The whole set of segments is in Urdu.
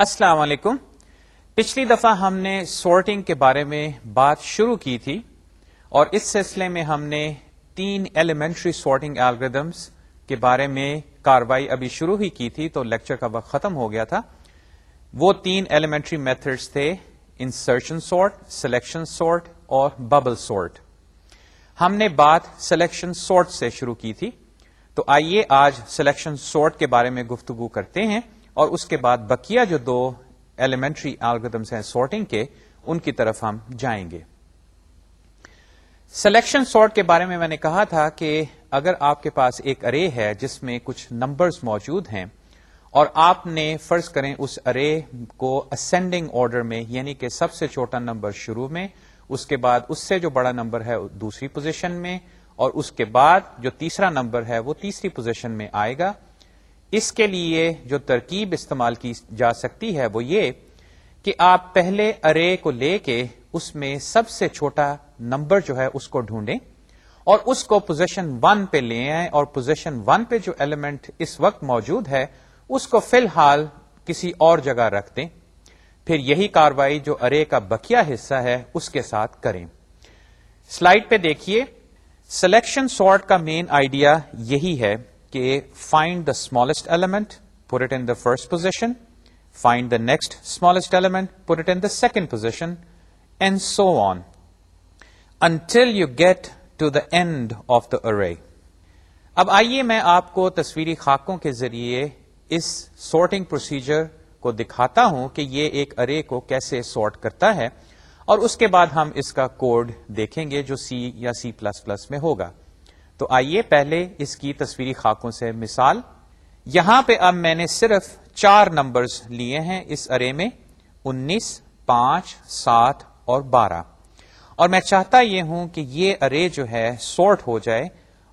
السلام علیکم۔ پچھلی دفعہ ہم نے سورٹنگ کے بارے میں بات شروع کی تھی اور اس سلسلے میں ہم نے تین ایلیمنٹری سورٹنگ الگریدمس کے بارے میں کاروائی ابھی شروع ہی کی تھی تو لیکچر کا وقت ختم ہو گیا تھا۔ وہ تین ایلیمنٹری میتھڈس تھے انسرشن سورٹ سلیکشن سورٹ اور ببل سورٹ ہم نے بات سلیکشن سورٹ سے شروع کی تھی۔ تو آئیے آج سلیکشن سورٹ کے بارے میں گفتگو کرتے ہیں۔ اور اس کے بعد بکیا جو دو ایلیمنٹری الگریدمس ہیں سورٹنگ کے، ان کی طرف ہم جائیں گے۔ سلیکشن سارٹ کے بارے میں میں نے کہا تھا کہ اگر آپ کے پاس ایک ارے ہے جس میں کچھ نمبرز موجود ہیں اور آپ نے فرض کریں اس ارے کو اسینڈنگ آرڈر میں یعنی کہ سب سے چھوٹا نمبر شروع میں، اس کے بعد اس سے جو بڑا نمبر ہے دوسری پوزیشن میں، اور اس کے بعد جو تیسرا نمبر ہے وہ تیسری پوزیشن میں آئے گا۔ اس کے لیے جو ترکیب استعمال کی جا سکتی ہے وہ یہ کہ آپ پہلے ارے کو لے کے اس میں سب سے چھوٹا نمبر جو ہے اس کو ڈھونڈیں اور اس کو پوزیشن ون پہ لے آئیں اور پوزیشن ون پہ جو ایلیمنٹ اس وقت موجود ہے اس کو فی الحال کسی اور جگہ رکھ دیں پھر یہی کاروائی جو ارے کا بکیا حصہ ہے اس کے ساتھ کریں سلائڈ پہ دیکھیے سلیکشن سارٹ کا مین آئیڈیا یہی ہے کہ find the smallest element put it in the first position find the next smallest element put it in the second position and so on until you get to the end of the array اب آئیے میں آپ کو تصویری خاکوں کے ذریعے اس سارٹنگ پروسیجر کو دکھاتا ہوں کہ یہ ایک ارے کو کیسے سارٹ کرتا ہے اور اس کے بعد ہم اس کا کوڈ دیکھیں گے جو سی یا سی پلس پلس میں ہوگا۔ تو آئیے پہلے اس کی تصویری خاکوں سے مثال۔ یہاں پہ اب میں نے صرف چار نمبرز لیے ہیں اس ارے میں، انیس، پانچ، سات اور بارہ۔ اور میں چاہتا یہ ہوں کہ یہ ارے جو ہے سورٹ ہو جائے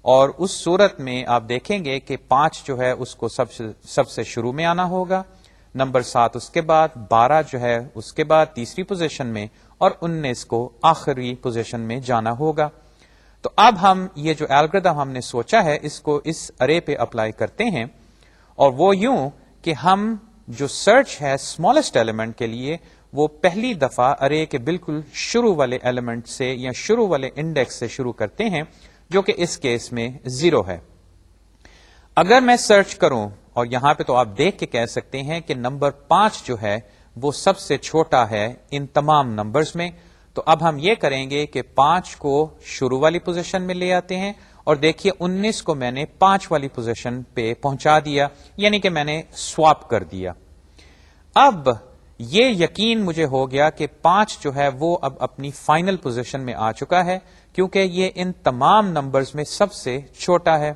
اور اس صورت میں آپ دیکھیں گے کہ پانچ جو ہے اس کو سب سے سب سے شروع میں آنا ہوگا۔ نمبر سات اس کے بعد، بارہ جو ہے اس کے بعد تیسری پوزیشن میں اور انیس کو آخری پوزیشن میں جانا ہوگا۔ تو اب ہم یہ جو الگریدم ہم نے سوچا ہے، اس کو اس ارے پہ اپلائی کرتے ہیں۔ اور وہ یوں کہ ہم جو سرچ ہے اسمالسٹ ایلیمنٹ کے لیے، وہ پہلی دفعہ ارے کے بالکل شروع والے ایلیمنٹ سے یا شروع والے انڈیکس سے شروع کرتے ہیں، جو کہ اس کیس میں زیرو ہے۔ اگر میں سرچ کروں، اور یہاں پہ تو آپ دیکھ کے کہہ سکتے ہیں کہ نمبر پانچ جو ہے، وہ سب سے چھوٹا ہے ان تمام نمبرز میں۔ تو اب ہم یہ کریں گے کہ پانچ کو شروع والی پوزیشن میں لے آتے ہیں اور دیکھیے انیس کو میں نے پانچ والی پوزیشن پہ پہنچا دیا یعنی کہ میں نے سواپ کر دیا۔ اب یہ یقین مجھے ہو گیا کہ پانچ جو ہے وہ اب اپنی فائنل پوزیشن میں آ چکا ہے، کیونکہ یہ ان تمام نمبرز میں سب سے چھوٹا ہے۔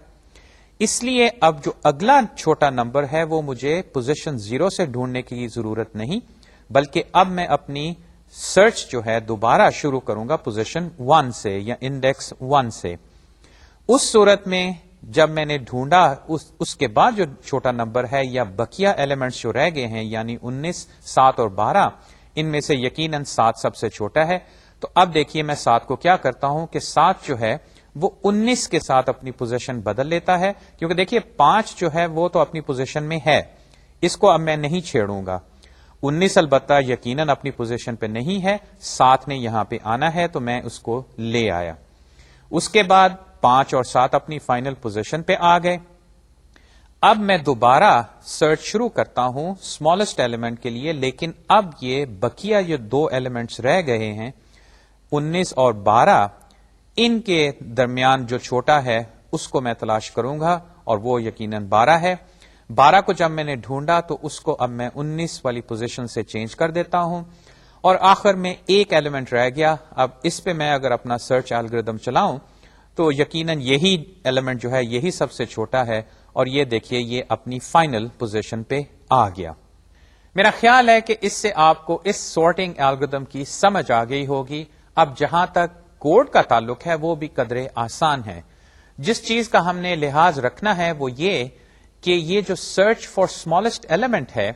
اس لیے اب جو اگلا چھوٹا نمبر ہے وہ مجھے پوزیشن زیرو سے ڈھونڈنے کی ضرورت نہیں، بلکہ اب میں اپنی سرچ جو ہے دوبارہ شروع کروں گا پوزیشن ون سے یا انڈیکس ون سے۔ اس صورت میں جب میں نے ڈھونڈا، اس اس کے بعد جو چھوٹا نمبر ہے یا بکیا ایلیمنٹس جو رہ گئے ہیں یعنی انیس، سات اور بارہ، ان میں سے یقیناً سات سب سے چھوٹا ہے۔ تو اب دیکھیے میں سات کو کیا کرتا ہوں کہ سات جو ہے، وہ انیس کے ساتھ اپنی پوزیشن بدل لیتا ہے۔ کیونکہ دیکھیے پانچ جو ہے، وہ تو اپنی پوزیشن میں ہے۔ اس کو اب میں نہیں چھیڑوں گا۔ انیس البتہ یقیناً اپنی پوزیشن پہ نہیں ہے سات نے یہاں پہ آنا ہے تو میں اس کو لے آیا۔ اس کے بعد پانچ اور سات اپنی فائنل پوزیشن پہ آ گئے۔ اب میں دوبارہ سرچ شروع کرتا ہوں اسمالسٹ ایلیمنٹ کے لیے، لیکن اب یہ بکیا یہ دو ایلیمنٹس رہ گئے ہیں۔ انیس اور بارہ، ان کے درمیان جو چھوٹا ہے، اس کو میں تلاش کروں گا اور وہ یقیناً بارہ ہے۔ بارہ کو جب میں نے ڈھونڈا تو اس کو اب میں انیس والی پوزیشن سے چینج کر دیتا ہوں اور آخر میں ایک ایلیمنٹ رہ گیا۔ اب اس پہ میں اگر اپنا سرچ الگریدم چلاؤں تو یقیناً یہی ایلیمنٹ جو ہے یہی سب سے چھوٹا ہے اور یہ دیکھیے یہ اپنی فائنل پوزیشن پہ آ گیا۔ میرا خیال ہے کہ اس سے آپ کو اس سارٹنگ الگریدم کی سمجھ آ گئی ہوگی۔ اب جہاں تک کوڈ کا تعلق ہے وہ بھی قدرے آسان ہے جس چیز کا ہم نے لحاظ رکھنا ہے وہ یہ کہ یہ جو سرچ فار اسمالسٹ ایلیمنٹ ہے،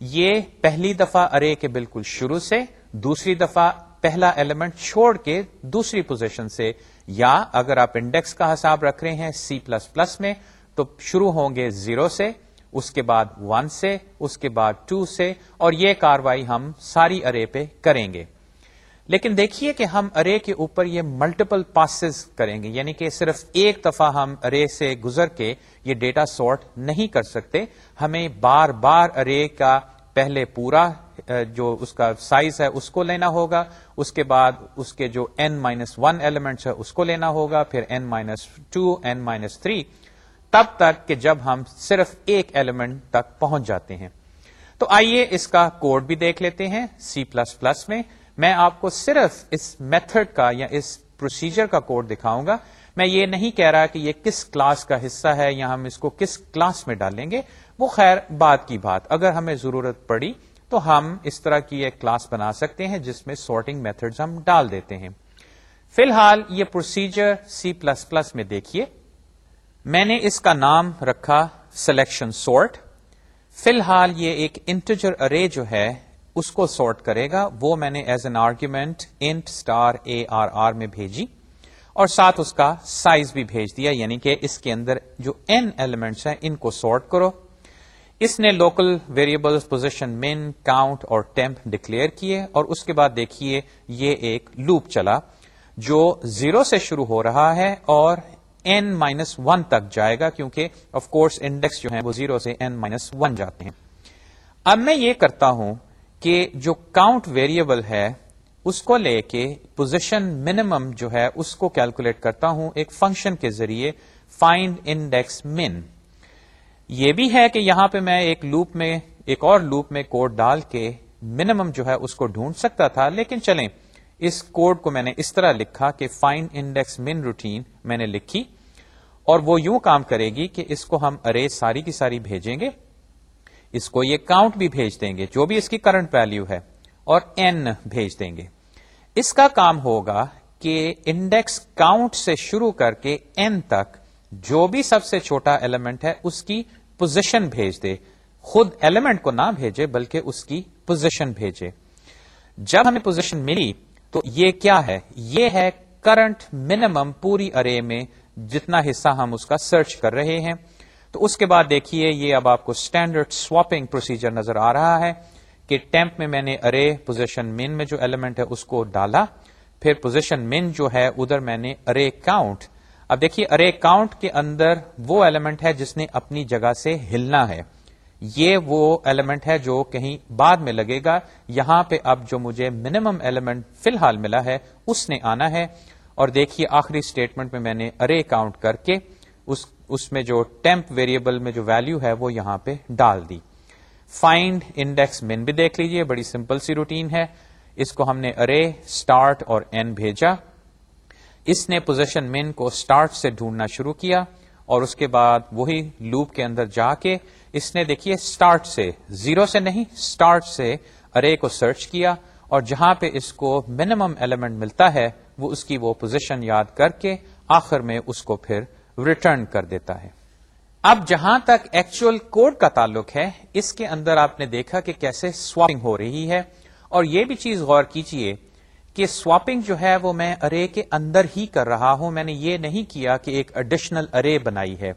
یہ پہلی دفعہ ارے کے بالکل شروع سے دوسری دفعہ پہلا ایلیمنٹ چھوڑ کے دوسری پوزیشن سے، یا اگر آپ انڈیکس کا حساب رکھ رہے ہیں سی پلس پلس میں، تو شروع ہوں گے زیرو سے، اس کے بعد ون سے، اس کے بعد ٹو سے، اور یہ کاروائی ہم ساری ارے پہ کریں گے۔ لیکن دیکھیے کہ ہم ارے کے اوپر یہ ملٹیپل پاسز کریں گے یعنی کہ صرف ایک دفعہ ہم ارے سے گزر کے یہ ڈیٹا سارٹ نہیں کر سکتے۔ ہمیں بار بار ارے کا پہلے پورا جو اس کا سائز ہے، اس کو لینا ہوگا۔ اس کے بعد اس کے جو این مائنس ون ایلیمنٹس ہے اس کو لینا ہوگا۔ پھر n minus two n minus three تب تک کہ جب ہم صرف ایک ایلیمنٹ تک پہنچ جاتے ہیں۔ تو آئیے اس کا کوڈ بھی دیکھ لیتے ہیں سی پلس پلس میں۔ میں آپ کو صرف اس میتھڈ کا یا اس پروسیجر کا کوڈ دکھاؤں گا۔ میں یہ نہیں کہہ رہا کہ یہ کس کلاس کا حصہ ہے یا ہم اس کو کس کلاس میں ڈالیں گے۔ وہ خیر بات کی بات، اگر ہمیں ضرورت پڑی تو ہم اس طرح کی ایک کلاس بنا سکتے ہیں جس میں سارٹنگ میتھڈ ہم ڈال دیتے ہیں۔ فی الحال یہ پروسیجر سی پلس پلس میں دیکھیے۔ میں نے اس کا نام رکھا سلیکشن سورٹ فی الحال یہ ایک انٹیجر ارے جو ہے اس کو سارٹ کرے گا۔ وہ میں نے as an argument int star A R R میں بھیجی اور ساتھ اس کا سائز بھی بھیج دیا یعنی کہ اس کے اندر جو این ایلیمنٹس ہیں، ان کو سارٹ کرو۔ اس نے local variable position min count اور ٹیمپ ڈکلیئر کیے اور اس کے بعد دیکھیے یہ ایک لوپ چلا جو زیرو سے شروع ہو رہا ہے اور این مائنس ون تک جائے گا، کیونکہ آف کورس انڈیکس جو ہے وہ زیرو سے این مائنس ون جاتے ہیں۔ اب میں یہ کرتا ہوں کہ جو کاؤنٹ ویریبل ہے، اس کو لے کے پوزیشن منیمم جو ہے، اس کو کیلکولیٹ کرتا ہوں ایک فنکشن کے ذریعے فائنڈ انڈیکس من یہ بھی ہے کہ یہاں پہ میں ایک لوپ میں، ایک اور لوپ میں کوڈ ڈال کے منیمم جو ہے، اس کو ڈھونڈ سکتا تھا۔ لیکن چلیں، اس کوڈ کو میں نے اس طرح لکھا کہ فائنڈ انڈیکس من روٹین میں نے لکھی اور وہ یوں کام کرے گی کہ اس کو ہم ارے ساری کی ساری بھیجیں گے۔ اس کو یہ کاؤنٹ بھی بھیج دیں گے، جو بھی اس کی کرنٹ ویلو ہے، اور این بھیج دیں گے۔ اس کا کام ہوگا کہ انڈیکس کاؤنٹ سے شروع کر کے این تک جو بھی سب سے چھوٹا ایلیمنٹ ہے، اس کی پوزیشن بھیج دے۔ خود ایلیمنٹ کو نہ بھیجے، بلکہ اس کی پوزیشن بھیجے۔ جب ہمیں پوزیشن ملی تو یہ کیا ہے؟ یہ ہے کرنٹ منیمم پوری ارے میں جتنا حصہ ہم اس کا سرچ کر رہے ہیں۔ تو اس کے بعد دیکھیے، یہ اب آپ کو اسٹینڈرڈ سواپنگ پروسیجر نظر آ رہا ہے کہ ٹیمپ میں میں نے ارے پوزیشن مین میں جو ایلیمنٹ ہے اس کو ڈالا، پھر پوزیشن مین جو ہے ادھر میں نے ارے کاؤنٹ اب دیکھیے ارے کاؤنٹ کے اندر وہ ایلیمنٹ ہے جس نے اپنی جگہ سے ہلنا ہے۔ یہ وہ ایلیمنٹ ہے جو کہیں بعد میں لگے گا۔ یہاں پہ اب جو مجھے منیمم ایلیمنٹ فی الحال ملا ہے، اس نے آنا ہے۔ اور دیکھیے، آخری اسٹیٹمنٹ میں میں نے ارے کاؤنٹ کر کے اس اس میں جو ٹیمپ ویریبل میں جو ویلو ہے وہ یہاں پہ ڈال دی۔ فائنڈ انڈیکس مین بھی دیکھ لیجیے، بڑی سمپل سی روٹین ہے۔ اس کو ہم نے ارے اسٹارٹ اور این بھیجا۔ اس نے پوزیشن مین کو اسٹارٹ سے ڈھونڈنا شروع کیا اور اس کے بعد وہی لوپ کے اندر جا کے اس نے دیکھیے اسٹارٹ سے زیرو سے نہیں اسٹارٹ سے ارے کو سرچ کیا اور جہاں پہ اس کو منیمم ایلیمنٹ ملتا ہے، وہ اس کی وہ پوزیشن یاد کر کے آخر میں اس کو پھر ریٹرن کر دیتا ہے۔ اب جہاں تک ایکچوئل کوڈ کا تعلق ہے، اس کے اندر آپ نے دیکھا کہ کیسے سواپنگ ہو رہی ہے۔ اور یہ بھی چیز غور کیجیے کہ سواپنگ جو ہے وہ میں ارے کے اندر ہی کر رہا ہوں۔ میں نے یہ نہیں کیا کہ ایک اڈیشنل ارے بنائی ہے۔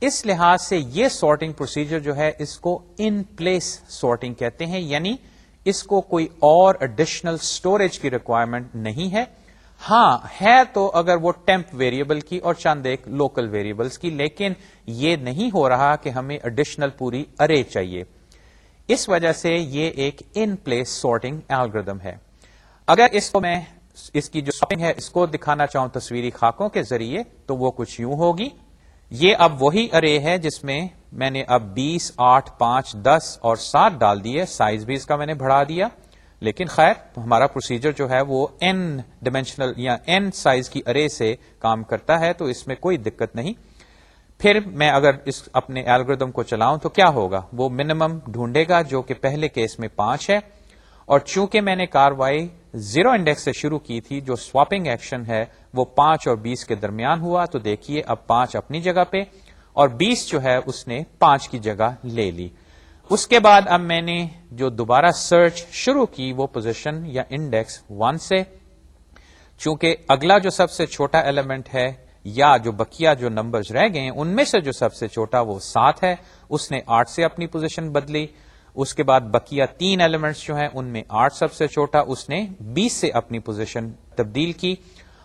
اس لحاظ سے یہ سارٹنگ پروسیجر جو ہے، اس کو ان پلیس سارٹنگ کہتے ہیں۔ یعنی اس کو کوئی اور اڈیشنل سٹوریج کی ریکوائرمنٹ نہیں ہے۔ ہاں ہے تو اگر وہ ٹیمپ ویریبل کی اور چند ایک لوکل ویریبلس کی، لیکن یہ نہیں ہو رہا کہ ہمیں اڈیشنل پوری ارے چاہیے۔ اس وجہ سے یہ ایک ان پلیس سارٹنگ ایلگردم ہے۔ اگر اس کو میں اس کی جو سارٹنگ ہے، اس کو دکھانا چاہوں تصویری خاکوں کے ذریعے، تو وہ کچھ یوں ہوگی۔ یہ اب وہی ارے ہے جس میں میں نے اب بیس، آٹھ، پانچ، دس اور سات ڈال دیے۔ سائز بھی اس کا میں نے بڑھا دیا۔ لیکن خیر، ہمارا پروسیجر جو ہے وہ این ڈائمینشنل یا این سائز کی ارے سے کام کرتا ہے، تو اس میں کوئی دقت نہیں۔ پھر میں اگر اس اپنے الگریدم کو چلاؤں تو کیا ہوگا؟ وہ منیمم ڈھونڈے گا جو کہ پہلے کیس میں پانچ ہے۔ اور چونکہ میں نے کاروائی زیرو انڈیکس سے شروع کی تھی، جو سواپنگ ایکشن ہے، وہ پانچ اور بیس کے درمیان ہوا، تو دیکھیے اب پانچ اپنی جگہ پہ اور بیس جو ہے، اس نے پانچ کی جگہ لے لی۔ اس کے بعد اب میں نے جو دوبارہ سرچ شروع کی وہ پوزیشن یا انڈیکس ون سے، چونکہ اگلا جو سب سے چھوٹا ایلیمنٹ ہے یا جو بکیا جو نمبرز رہ گئے ان میں سے جو سب سے چھوٹا وہ سات ہے۔ اس نے آٹھ سے اپنی پوزیشن بدلی۔ اس کے بعد بکیا تین ایلیمنٹس جو ہیں، ان میں آٹھ سب سے چھوٹا۔ اس نے بیس سے اپنی پوزیشن تبدیل کی۔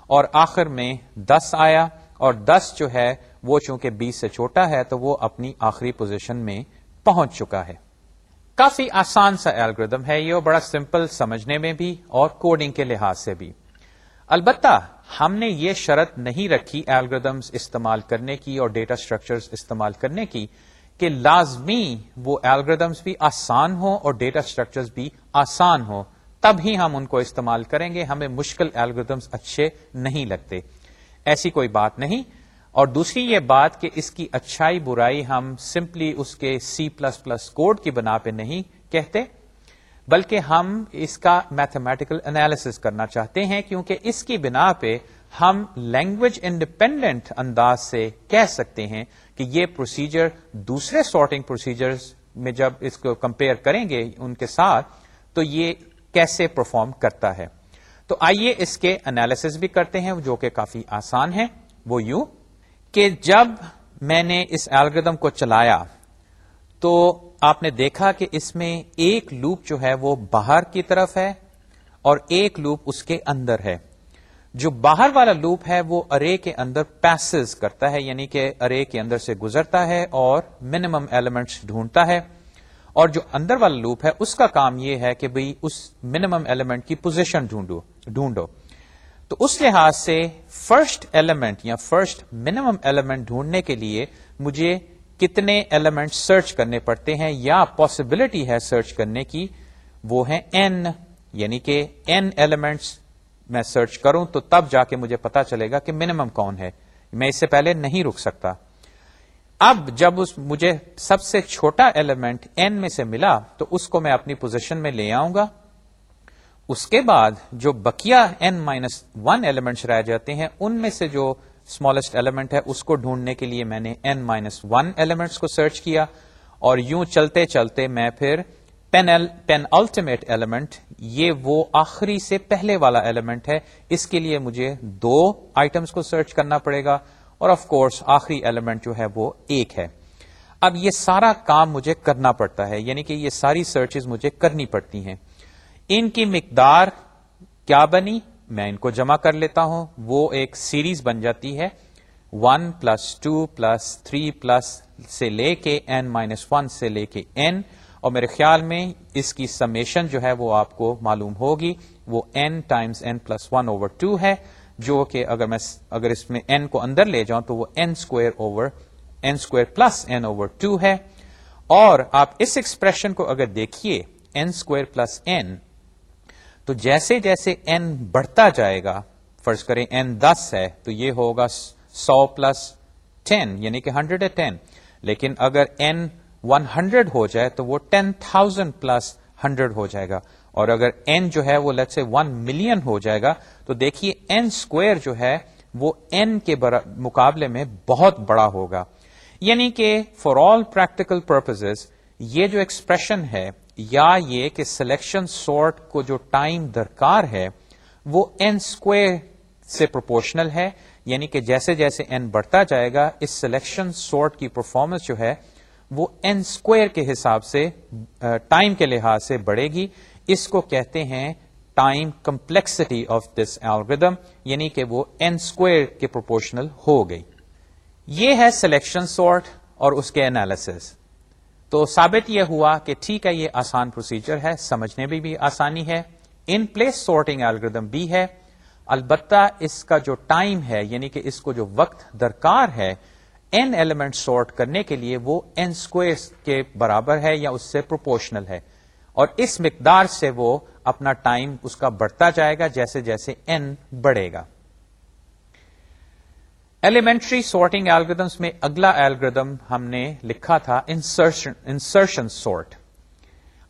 اور آخر میں دس آیا۔ اور دس جو ہے، وہ چونکہ بیس سے چھوٹا ہے، تو وہ اپنی آخری پوزیشن میں پہنچ چکا ہے۔ کافی آسان سا الگریدم ہے یہ بڑا سمپل سمجھنے میں بھی اور کوڈنگ کے لحاظ سے بھی۔ البتہ ہم نے یہ شرط نہیں رکھی الگریدمس استعمال کرنے کی اور ڈیٹا اسٹرکچرز استعمال کرنے کی کہ لازمی وہ الگریدمس بھی آسان ہو اور ڈیٹا اسٹرکچرز بھی آسان ہو تب ہی ہم ان کو استعمال کریں گے، ہمیں مشکل الگریدمس اچھے نہیں لگتے۔ ایسی کوئی بات نہیں۔ اور دوسری یہ بات کہ اس کی اچھائی برائی ہم سمپلی اس کے سی پلس پلس کوڈ کی بنا پہ نہیں کہتے، بلکہ ہم اس کا میتھمیٹیکل انالیس کرنا چاہتے ہیں، کیونکہ اس کی بنا پہ ہم لینگویج انڈیپینڈنٹ انداز سے کہہ سکتے ہیں کہ یہ پروسیجر دوسرے سارٹنگ پروسیجر میں جب اس کو کمپیئر کریں گے ان کے ساتھ، تو یہ کیسے پرفارم کرتا ہے۔ تو آئیے اس کے انالیس بھی کرتے ہیں، جو کہ کافی آسان ہے۔ وہ یوں۔ کہ جب میں نے اس الگریدم کو چلایا تو آپ نے دیکھا کہ اس میں ایک لوپ جو ہے وہ باہر کی طرف ہے اور ایک لوپ اس کے اندر ہے۔ جو باہر والا لوپ ہے وہ ارے کے اندر پیسز کرتا ہے یعنی کہ ارے کے اندر سے گزرتا ہے اور منیمم ایلیمنٹس ڈھونڈتا ہے۔ اور جو اندر والا لوپ ہے، اس کا کام یہ ہے کہ بھئی اس منیمم ایلیمنٹ کی پوزیشن ڈھونڈو ڈھونڈو۔ تو اس لحاظ سے فرسٹ ایلیمنٹ یا فرسٹ منیمم ایلیمنٹ ڈھونڈنے کے لیے مجھے کتنے ایلیمنٹ سرچ کرنے پڑتے ہیں یا پاسبلٹی ہے سرچ کرنے کی، وہ ہے این یعنی کہ این ایلیمنٹس میں سرچ کروں تو تب جا کے مجھے پتا چلے گا کہ منیمم کون ہے۔ میں اس سے پہلے نہیں رک سکتا۔ اب جب اس مجھے سب سے چھوٹا ایلیمنٹ این میں سے ملا تو اس کو میں اپنی پوزیشن میں لے آؤں گا۔ اس کے بعد جو بکیا این مائنس ون ایلیمنٹ رہ جاتے ہیں، ان میں سے جو اسمالسٹ ایلیمنٹ ہے، اس کو ڈھونڈنے کے لیے میں نے این مائنس ون ایلیمنٹس کو سرچ کیا اور یوں چلتے چلتے میں پھر پین پین الٹیمیٹ ایلیمنٹ یہ وہ آخری سے پہلے والا ایلیمنٹ ہے۔ اس کے لیے مجھے دو آئٹمس کو سرچ کرنا پڑے گا اور آف کورس آخری ایلیمنٹ جو ہے وہ ایک ہے۔ اب یہ سارا کام مجھے کرنا پڑتا ہے یعنی کہ یہ ساری سرچز مجھے کرنی پڑتی ہیں۔ ان کی مقدار کیا بنی؟ میں ان کو جمع کر لیتا ہوں۔ وہ ایک سیریز بن جاتی ہے۔ One plus two plus three plus سے لے کے این مائنس ون سے لے کے این اور میرے خیال میں اس کی سمیشن جو ہے وہ آپ کو معلوم ہوگی۔ وہ n times n plus one over two ہے۔ جو کہ اگر میں اگر اس میں این کو اندر لے جاؤں تو وہ n square over n square plus n over two ہے۔ اور آپ اس ایکسپریشن کو اگر دیکھیے این اسکوئر پلس این تو جیسے جیسے این بڑھتا جائے گا، فرض کریں این دس ہے، تو یہ ہوگا سو پلس ٹین یعنی کہ ہنڈریڈ ٹین لیکن اگر این ون ہنڈریڈ ہو جائے، تو وہ ٹین تھاؤزینڈ پلس ہنڈریڈ ہو جائے گا۔ اور اگر این جو ہے، وہ لیٹ سے ون ملین ہو جائے گا، تو دیکھیے این اسکوئر جو ہے، وہ این کے مقابلے میں بہت بڑا ہوگا۔ یعنی کہ فار آل پریکٹیکل پرپز یہ جو ایکسپریشن ہے یا یہ کہ سلیکشن سورٹ کو جو ٹائم درکار ہے، وہ این اسکوئر سے پروپورشنل ہے یعنی کہ جیسے جیسے این بڑھتا جائے گا، اس سلیکشن سورٹ کی پرفارمنس جو ہے، وہ این اسکوئر کے حساب سے ٹائم کے لحاظ سے بڑھے گی۔ اس کو کہتے ہیں time complexity of this algorithm یعنی کہ وہ این اسکوئر کے پروپورشنل ہو گئی۔ یہ ہے سلیکشن سارٹ اور اس کے انالیس تو ثابت یہ ہوا کہ ٹھیک ہے، یہ آسان پروسیجر ہے، سمجھنے میں بھی آسانی ہے۔ ان پلیس سارٹنگ ایلگردم بھی ہے۔ البتہ اس کا جو ٹائم ہے یعنی کہ اس کو جو وقت درکار ہے این ایلیمنٹ سارٹ کرنے کے لیے وہ این اسکوئر کے برابر ہے یا اس سے پروپورشنل ہے۔ اور اس مقدار سے وہ اپنا ٹائم اس کا بڑھتا جائے گا، جیسے جیسے این بڑھے گا۔ ایلیمنٹری سارٹنگ ایلگردمس میں اگلا ایلگردم ہم نے لکھا تھا انسرشن سارٹ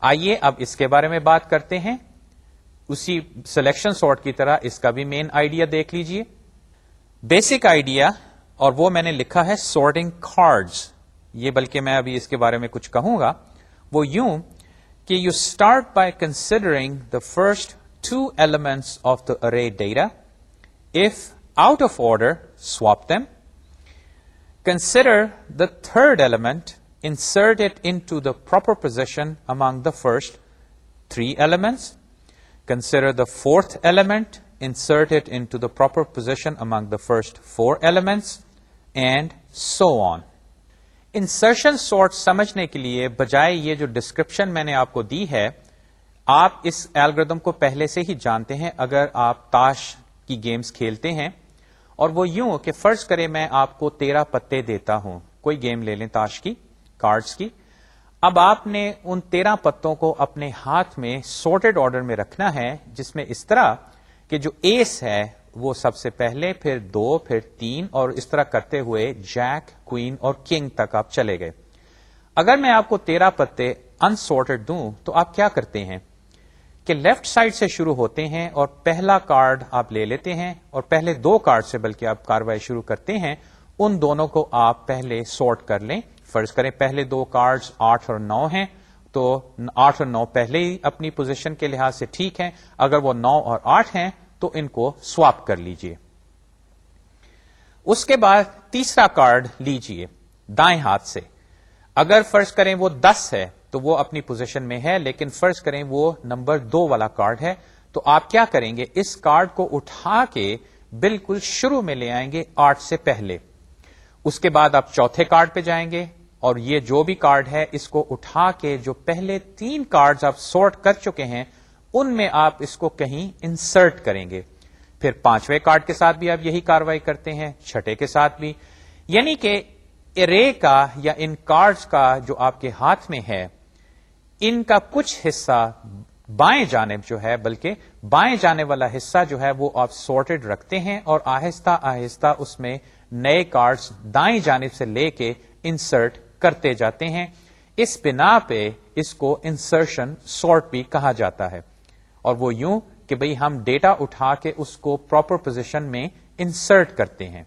آئیے اب اس کے بارے میں بات کرتے ہیں۔ اسی سلیکشن سارٹ کی طرح اس کا بھی مین آئیڈیا دیکھ لیجیے۔ بیسک آئیڈیا اور وہ میں نے لکھا ہے سورٹنگ کارڈز یہ بلکہ میں ابھی اس کے بارے میں کچھ کہوں گا۔ وہ یوں کہ you start by considering the first two elements of the array data if out of order, swap them. Consider the third element, insert it into the proper position among the first three elements. Consider the fourth element, insert it into the proper position among the first four elements, and so on. Insertion sort سمجھنے کے لیے بجائے یہ جو ڈسکرپشن میں نے آپ کو دی ہے آپ اس ایلگردم کو پہلے سے ہی جانتے ہیں اگر آپ تاش کی گیمز کھیلتے ہیں اور وہ یوں کہ فرض کرے میں آپ کو تیرہ پتے دیتا ہوں۔ کوئی گیم لے لیں تاش کی، کارڈز کی۔ اب آپ نے ان تیرہ پتوں کو اپنے ہاتھ میں سورٹڈ آرڈر میں رکھنا ہے، جس میں اس طرح کہ جو ایس ہے، وہ سب سے پہلے، پھر دو، پھر تین، اور اس طرح کرتے ہوئے جیک کوئن اور کنگ تک آپ چلے گئے۔ اگر میں آپ کو تیرہ پتے انسورٹڈ دوں، تو آپ کیا کرتے ہیں؟ کہ لیفٹ سائڈ سے شروع ہوتے ہیں اور پہلا کارڈ آپ لے لیتے ہیں اور پہلے دو کارڈ سے بلکہ آپ کاروائی شروع کرتے ہیں، ان دونوں کو آپ پہلے سورٹ کر لیں۔ فرض کریں پہلے دو کارڈ آٹھ اور نو ہیں، تو آٹھ اور نو پہلے ہی اپنی پوزیشن کے لحاظ سے ٹھیک ہیں۔ اگر وہ نو اور آٹھ ہیں، تو ان کو سواپ کر لیجیے۔ اس کے بعد تیسرا کارڈ لیجیے دائیں ہاتھ سے۔ اگر فرض کریں وہ دس ہے تو وہ اپنی پوزیشن میں ہے، لیکن فرض کریں وہ نمبر دو والا کارڈ ہے۔ تو آپ کیا کریں گے؟ اس کارڈ کو اٹھا کے بالکل شروع میں لے آئیں گے آٹھ سے پہلے۔ اس کے بعد آپ چوتھے کارڈ پہ جائیں گے اور یہ جو بھی کارڈ ہے، اس کو اٹھا کے جو پہلے تین کارڈ آپ سورٹ کر چکے ہیں، ان میں آپ اس کو کہیں انسرٹ کریں گے۔ پھر پانچویں کارڈ کے ساتھ بھی آپ یہی کاروائی کرتے ہیں، چھٹے کے ساتھ بھی۔ یعنی کہ ارے کا یا ان کارڈز کا جو آپ کے ہاتھ میں ہے ان کا کچھ حصہ بائیں جانب جو ہے، بلکہ بائیں جانے والا حصہ جو ہے، وہ آپ سورٹڈ رکھتے ہیں اور آہستہ آہستہ اس میں نئے کارڈز دائیں جانب سے لے کے انسرٹ کرتے جاتے ہیں۔ اس بنا پہ اس کو انسرشن سورٹ بھی کہا جاتا ہے۔ اور وہ یوں کہ بھئی ہم ڈیٹا اٹھا کے اس کو پراپر پوزیشن میں انسرٹ کرتے ہیں۔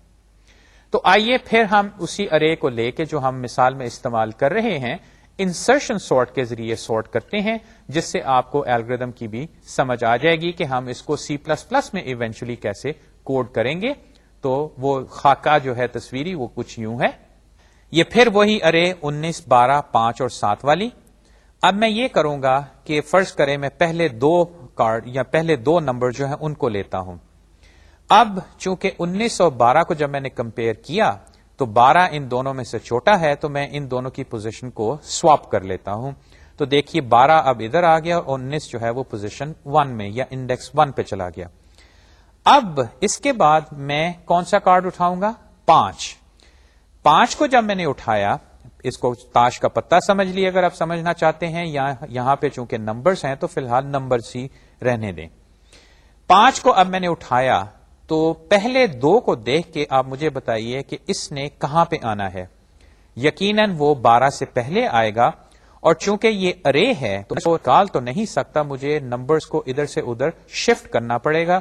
تو آئیے پھر ہم اسی ارے کو لے کے جو ہم مثال میں استعمال کر رہے ہیں انسرشن سارٹ کے ذریعے سارٹ کرتے ہیں، جس سے آپ کو الگریدم کی بھی سمجھ آ جائے گی کہ ہم اس کو سی پلس پلس میں ایونچولی کیسے کوڈ کریں گے۔ تو وہ خاکہ جو ہے تصویری، وہ کچھ یوں ہے۔ یہ پھر وہی ارے انیس، بارہ، پانچ اور سات والی۔ اب میں یہ کروں گا کہ فرض کرے میں پہلے دو کارڈ یا پہلے دو نمبر جو ہیں ان کو لیتا ہوں۔ اب چونکہ انیس سو بارہ کو جب میں نے کمپیئر کیا تو بارہ ان دونوں میں سے چھوٹا ہے تو میں ان دونوں کی پوزیشن کو سواپ کر لیتا ہوں۔ تو دیکھیے بارہ اب ادھر آ گیا اور انیس جو ہے وہ پوزیشن ون میں یا انڈیکس ون پہ چلا گیا۔ اب اس کے بعد میں کون سا کارڈ اٹھاؤں گا؟ پانچ۔ پانچ کو جب میں نے اٹھایا، اس کو تاش کا پتا سمجھ لیے اگر آپ سمجھنا چاہتے ہیں، یا یہاں پہ چونکہ نمبرز ہیں تو فی الحال نمبر ہی رہنے دیں۔ پانچ کو اب میں نے اٹھایا تو پہلے دو کو دیکھ کے آپ مجھے بتائیے کہ اس نے کہاں پہ آنا ہے۔ یقیناً وہ بارہ سے پہلے آئے گا اور چونکہ یہ ارے ہے تو کال تو نہیں سکتا، مجھے نمبرز کو ادھر سے ادھر شفٹ کرنا پڑے گا۔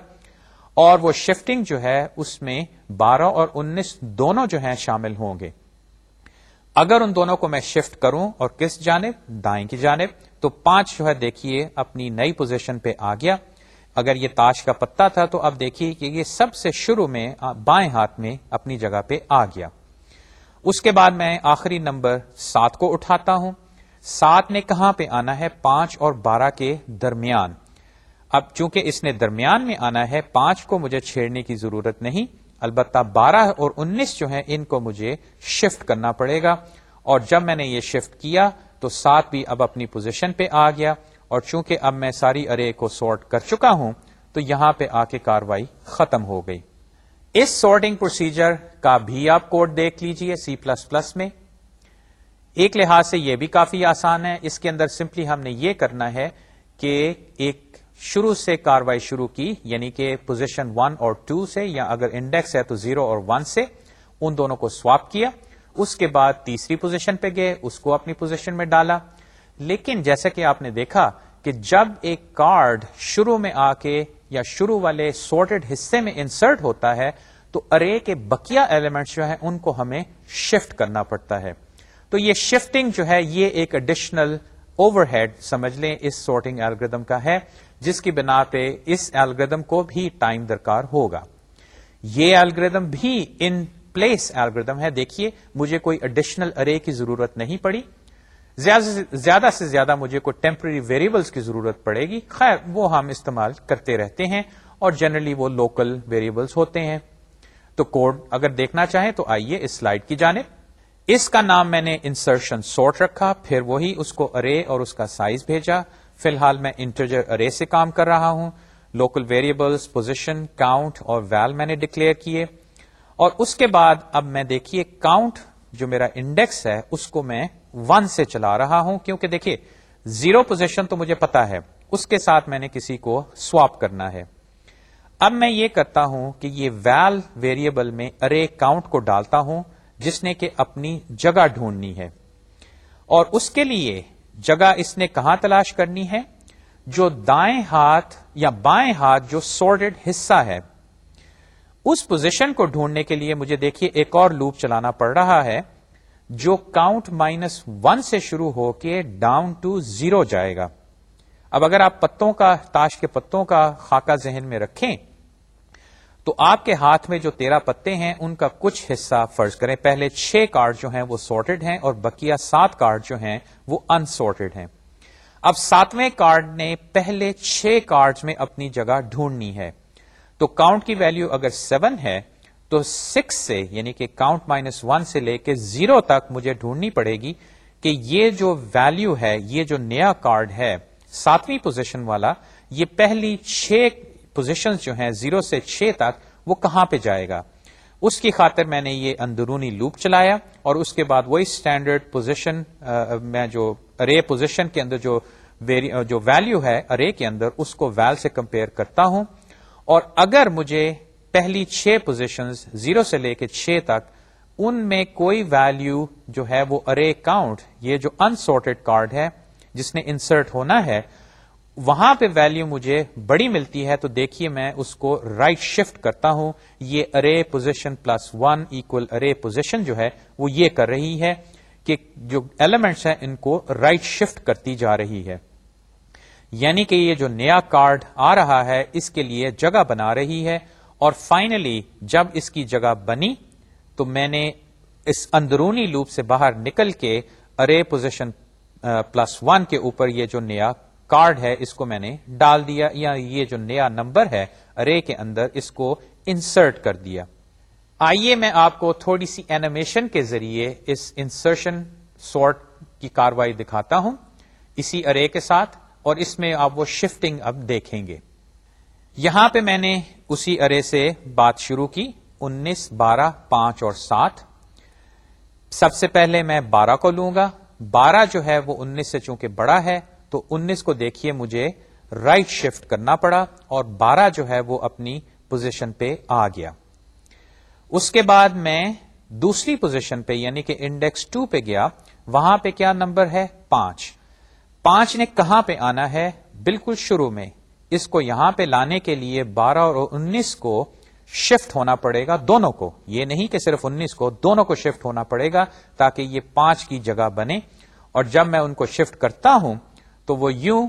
اور وہ شفٹنگ جو ہے، اس میں بارہ اور انیس دونوں جو ہیں شامل ہوں گے۔ اگر ان دونوں کو میں شفٹ کروں اور کس جانب؟ دائیں کی جانب۔ تو پانچ جو ہے، دیکھیے، اپنی نئی پوزیشن پہ آ گیا۔ اگر یہ تاش کا پتا تھا تو اب دیکھیے کہ یہ سب سے شروع میں بائیں ہاتھ میں اپنی جگہ پہ آ گیا۔ اس کے بعد میں آخری نمبر سات کو اٹھاتا ہوں۔ سات نے کہاں پہ آنا ہے؟ پانچ اور بارہ کے درمیان۔ اب چونکہ اس نے درمیان میں آنا ہے، پانچ کو مجھے چھیڑنے کی ضرورت نہیں۔ البتہ بارہ اور انیس جو ہیں، ان کو مجھے شفٹ کرنا پڑے گا۔ اور جب میں نے یہ شفٹ کیا تو سات بھی اب اپنی پوزیشن پہ آ گیا۔ اور چونکہ اب میں ساری ارے کو سارٹ کر چکا ہوں، تو یہاں پہ آ کے کاروائی ختم ہو گئی۔ اس سارٹنگ پروسیجر کا بھی آپ کوڈ دیکھ لیجیے سی پلس پلس میں۔ ایک لحاظ سے یہ بھی کافی آسان ہے۔ اس کے اندر سمپلی ہم نے یہ کرنا ہے کہ ایک شروع سے کاروائی شروع کی یعنی کہ پوزیشن ون اور ٹو سے، یا اگر انڈیکس ہے تو زیرو اور ون سے۔ ان دونوں کو سواپ کیا۔ اس کے بعد تیسری پوزیشن پہ گئے، اس کو اپنی پوزیشن میں ڈالا۔ لیکن جیسا کہ آپ نے دیکھا کہ جب ایک کارڈ شروع میں آ کے یا شروع والے سورٹڈ حصے میں انسرٹ ہوتا ہے، تو ارے کے بکیا ایلیمنٹس جو ہیں، ان کو ہمیں شفٹ کرنا پڑتا ہے۔ تو یہ شفٹنگ جو ہے، یہ ایک اڈیشنل اوور ہیڈ سمجھ لیں، اس سورٹنگ ایلگردم کا ہے، جس کی بنا پہ اس ایلگردم کو بھی ٹائم درکار ہوگا۔ یہ الگریدم بھی ان پلیس الگریدم ہے۔ دیکھیے، مجھے کوئی اڈیشنل ارے کی ضرورت نہیں پڑی۔ زیادہ سے زیادہ مجھے کوئی ٹیمپرری ویریبلس کی ضرورت پڑے گی۔ خیر، وہ ہم استعمال کرتے رہتے ہیں اور جنرلی وہ لوکل ویریبلس ہوتے ہیں۔ تو کوڈ اگر دیکھنا چاہیں تو آئیے اس سلائڈ کی جانب۔ اس کا نام میں نے انسرشن سورٹ رکھا، پھر وہی اس کو ارے اور اس کا سائز بھیجا۔ فی الحال میں انٹرجر ارے سے کام کر رہا ہوں۔ لوکل ویریبلس پوزیشن کاؤنٹ اور ویل میں نے ڈکلیئر کیے۔ اور اس کے بعد اب میں دیکھیے کاؤنٹ جو میرا انڈیکس ہے، اس کو میں ون سے چلا رہا ہوں، کیونکہ دیکھیے، زیرو پوزیشن تو مجھے پتا ہے، اس کے ساتھ میں نے کسی کو سواپ کرنا ہے۔ اب میں یہ کرتا ہوں کہ یہ ویل ویریبل میں ارے کاؤنٹ کو ڈالتا ہوں، جس نے کہ اپنی جگہ ڈھونڈنی ہے۔ اور اس کے لیے جگہ اس نے کہاں تلاش کرنی ہے؟ جو دائیں ہاتھ یا بائیں ہاتھ جو سورڈڈ حصہ ہے۔ اس پوزیشن کو ڈھونڈنے کے لیے مجھے دیکھیے، ایک اور لوپ چلانا پڑ رہا ہے۔ جو کاؤنٹ مائنس ون سے شروع ہو کے ڈاؤن ٹو زیرو جائے گا۔ اب اگر آپ پتوں کا، تاش کے پتوں کا خاکہ ذہن میں رکھیں، تو آپ کے ہاتھ میں جو تیرہ پتے ہیں، ان کا کچھ حصہ فرض کریں۔ پہلے چھ کارڈ جو ہیں وہ سارٹیڈ ہیں اور بکیا سات کارڈ جو ہیں وہ انسارٹیڈ ہیں۔ اب ساتویں کارڈ نے پہلے چھ کارڈ میں اپنی جگہ ڈھونڈنی ہے۔ تو کاؤنٹ کی ویلو اگر سیون ہے تو سکس سے یعنی کہ کاؤنٹ مائنس ون سے لے کے زیرو تک مجھے ڈھونڈنی پڑے گی کہ یہ جو ویلو ہے، یہ جو نیا کارڈ ہے، ساتویں پوزیشن والا، یہ پہلی چھ پوزیشن جو ہیں زیرو سے چھ تک، وہ کہاں پہ جائے گا؟ اس کی خاطر میں نے یہ اندرونی لوپ چلایا اور اس کے بعد وہی اسٹینڈرڈ پوزیشن میں جو ارے پوزیشن کے اندر جو جو ویلو ہے ارے کے اندر، اس کو ویل سے کمپیئر کرتا ہوں اور اگر مجھے پہلی چھ پوزیشن زیرو سے لے کے چھ تک، ان میں کوئی ویلو جو ہے وہ ارے کاؤنٹ یہ جو انسورٹیڈ کارڈ ہے، جس نے انسرٹ ہونا ہے، وہاں پہ ویلو مجھے بڑی ملتی ہے تو دیکھیے میں اس کو رائٹ right شفٹ کرتا ہوں۔ یہ array position plus one equal array position جو ہے وہ یہ کر رہی ہے کہ جو ایلیمنٹس ہیں ان کو رائٹ right شفٹ کرتی جا رہی ہے۔ یعنی کہ یہ جو نیا کارڈ آ رہا ہے، اس کے لیے جگہ بنا رہی ہے۔ اور فائنلی جب اس کی جگہ بنی تو میں نے اس اندرونی لوپ سے باہر نکل کے ارے پوزیشن پلس ون کے اوپر یہ جو نیا کارڈ ہے، اس کو میں نے ڈال دیا یا یہ جو نیا نمبر ہے ارے کے اندر، اس کو انسرٹ کر دیا۔ آئیے میں آپ کو تھوڑی سی اینیمیشن کے ذریعے اس انسرشن سارٹ کی کاروائی دکھاتا ہوں، اسی ارے کے ساتھ، اور اس میں آپ وہ شفٹنگ اب دیکھیں گے۔ یہاں پہ میں نے اسی ارے سے بات شروع کی، انیس، بارہ، پانچ اور سات۔ سب سے پہلے میں بارہ کو لوں گا۔ بارہ جو ہے وہ انیس سے چونکہ بڑا ہے، تو انیس کو دیکھیے مجھے رائٹ right شفٹ کرنا پڑا اور بارہ جو ہے وہ اپنی پوزیشن پہ آ گیا۔ اس کے بعد میں دوسری پوزیشن پہ یعنی کہ انڈیکس ٹو پہ گیا، وہاں پہ کیا نمبر ہے؟ پانچ۔ پانچ نے کہاں پہ آنا ہے؟ بالکل شروع میں۔ اس کو یہاں پہ لانے کے لیے بارہ اور انیس کو شفٹ ہونا پڑے گا دونوں کو۔ یہ نہیں کہ صرف انیس کو، دونوں کو شفٹ ہونا پڑے گا تاکہ یہ پانچ کی جگہ بنے۔ اور جب میں ان کو شفٹ کرتا ہوں تو وہ یوں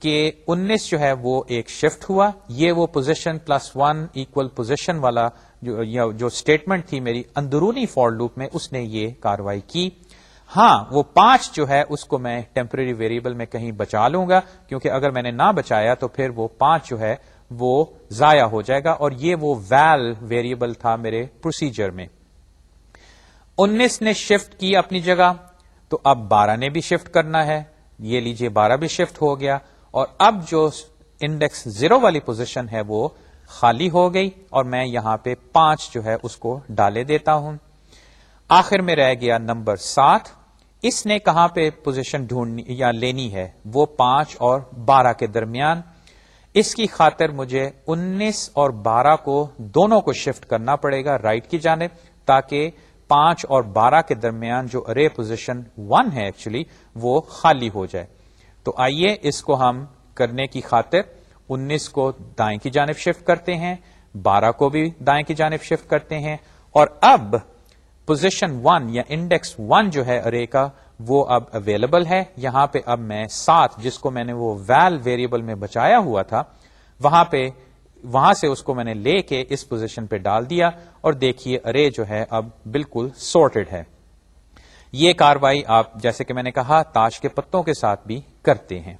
کہ انیس جو ہے وہ ایک شفٹ ہوا۔ یہ وہ position plus one equal position والا جو جو اسٹیٹمنٹ تھی میری اندرونی فور لوپ میں، اس نے یہ کاروائی کی۔ ہاں وہ پانچ جو ہے، اس کو میں ٹیمپرری ویریبل میں کہیں بچا لوں گا، کیونکہ اگر میں نے نہ بچایا تو پھر وہ پانچ جو ہے، وہ ضائع ہو جائے گا، اور یہ وہ ویل ویریبل تھا میرے پروسیجر میں۔ انیس نے شفٹ کی اپنی جگہ، تو اب بارہ نے بھی شفٹ کرنا ہے۔ یہ لیجیے بارہ بھی شفٹ ہو گیا۔ اور اب جو انڈیکس زیرو والی پوزیشن ہے، وہ خالی ہو گئی۔ اور میں یہاں پہ پانچ جو ہے، اس کو ڈالے دیتا ہوں۔ آخر میں رہ گیا نمبر سات۔ اس نے کہاں پہ پوزیشن ڈھونڈنی یا لینی ہے؟ وہ پانچ اور بارہ کے درمیان۔ اس کی خاطر مجھے انیس اور بارہ کو دونوں کو شفٹ کرنا پڑے گا رائٹ کی جانب، تاکہ پانچ اور بارہ کے درمیان جو ارے پوزیشن ون ہے ایکچولی وہ خالی ہو جائے۔ تو آئیے اس کو ہم کرنے کی خاطر انیس کو دائیں کی جانب شفٹ کرتے ہیں، بارہ کو بھی دائیں کی جانب شفٹ کرتے ہیں۔ اور اب پوزیشن ون یا انڈیکس ون جو ہے ارے کا، وہ اب اویلیبل ہے. یہاں پہ اب میں سات جس کو میں نے وہ ویل ویریبل میں بچایا ہوا تھا، وہاں پہ، وہاں سے اس کو میں نے لے کے اس پوزیشن پہ ڈال دیا اور دیکھیے ارے جو ہے اب بالکل سورٹڈ ہے۔ یہ کاروائی آپ، جیسے کہ میں نے کہا، تاش کے پتوں کے ساتھ بھی کرتے ہیں۔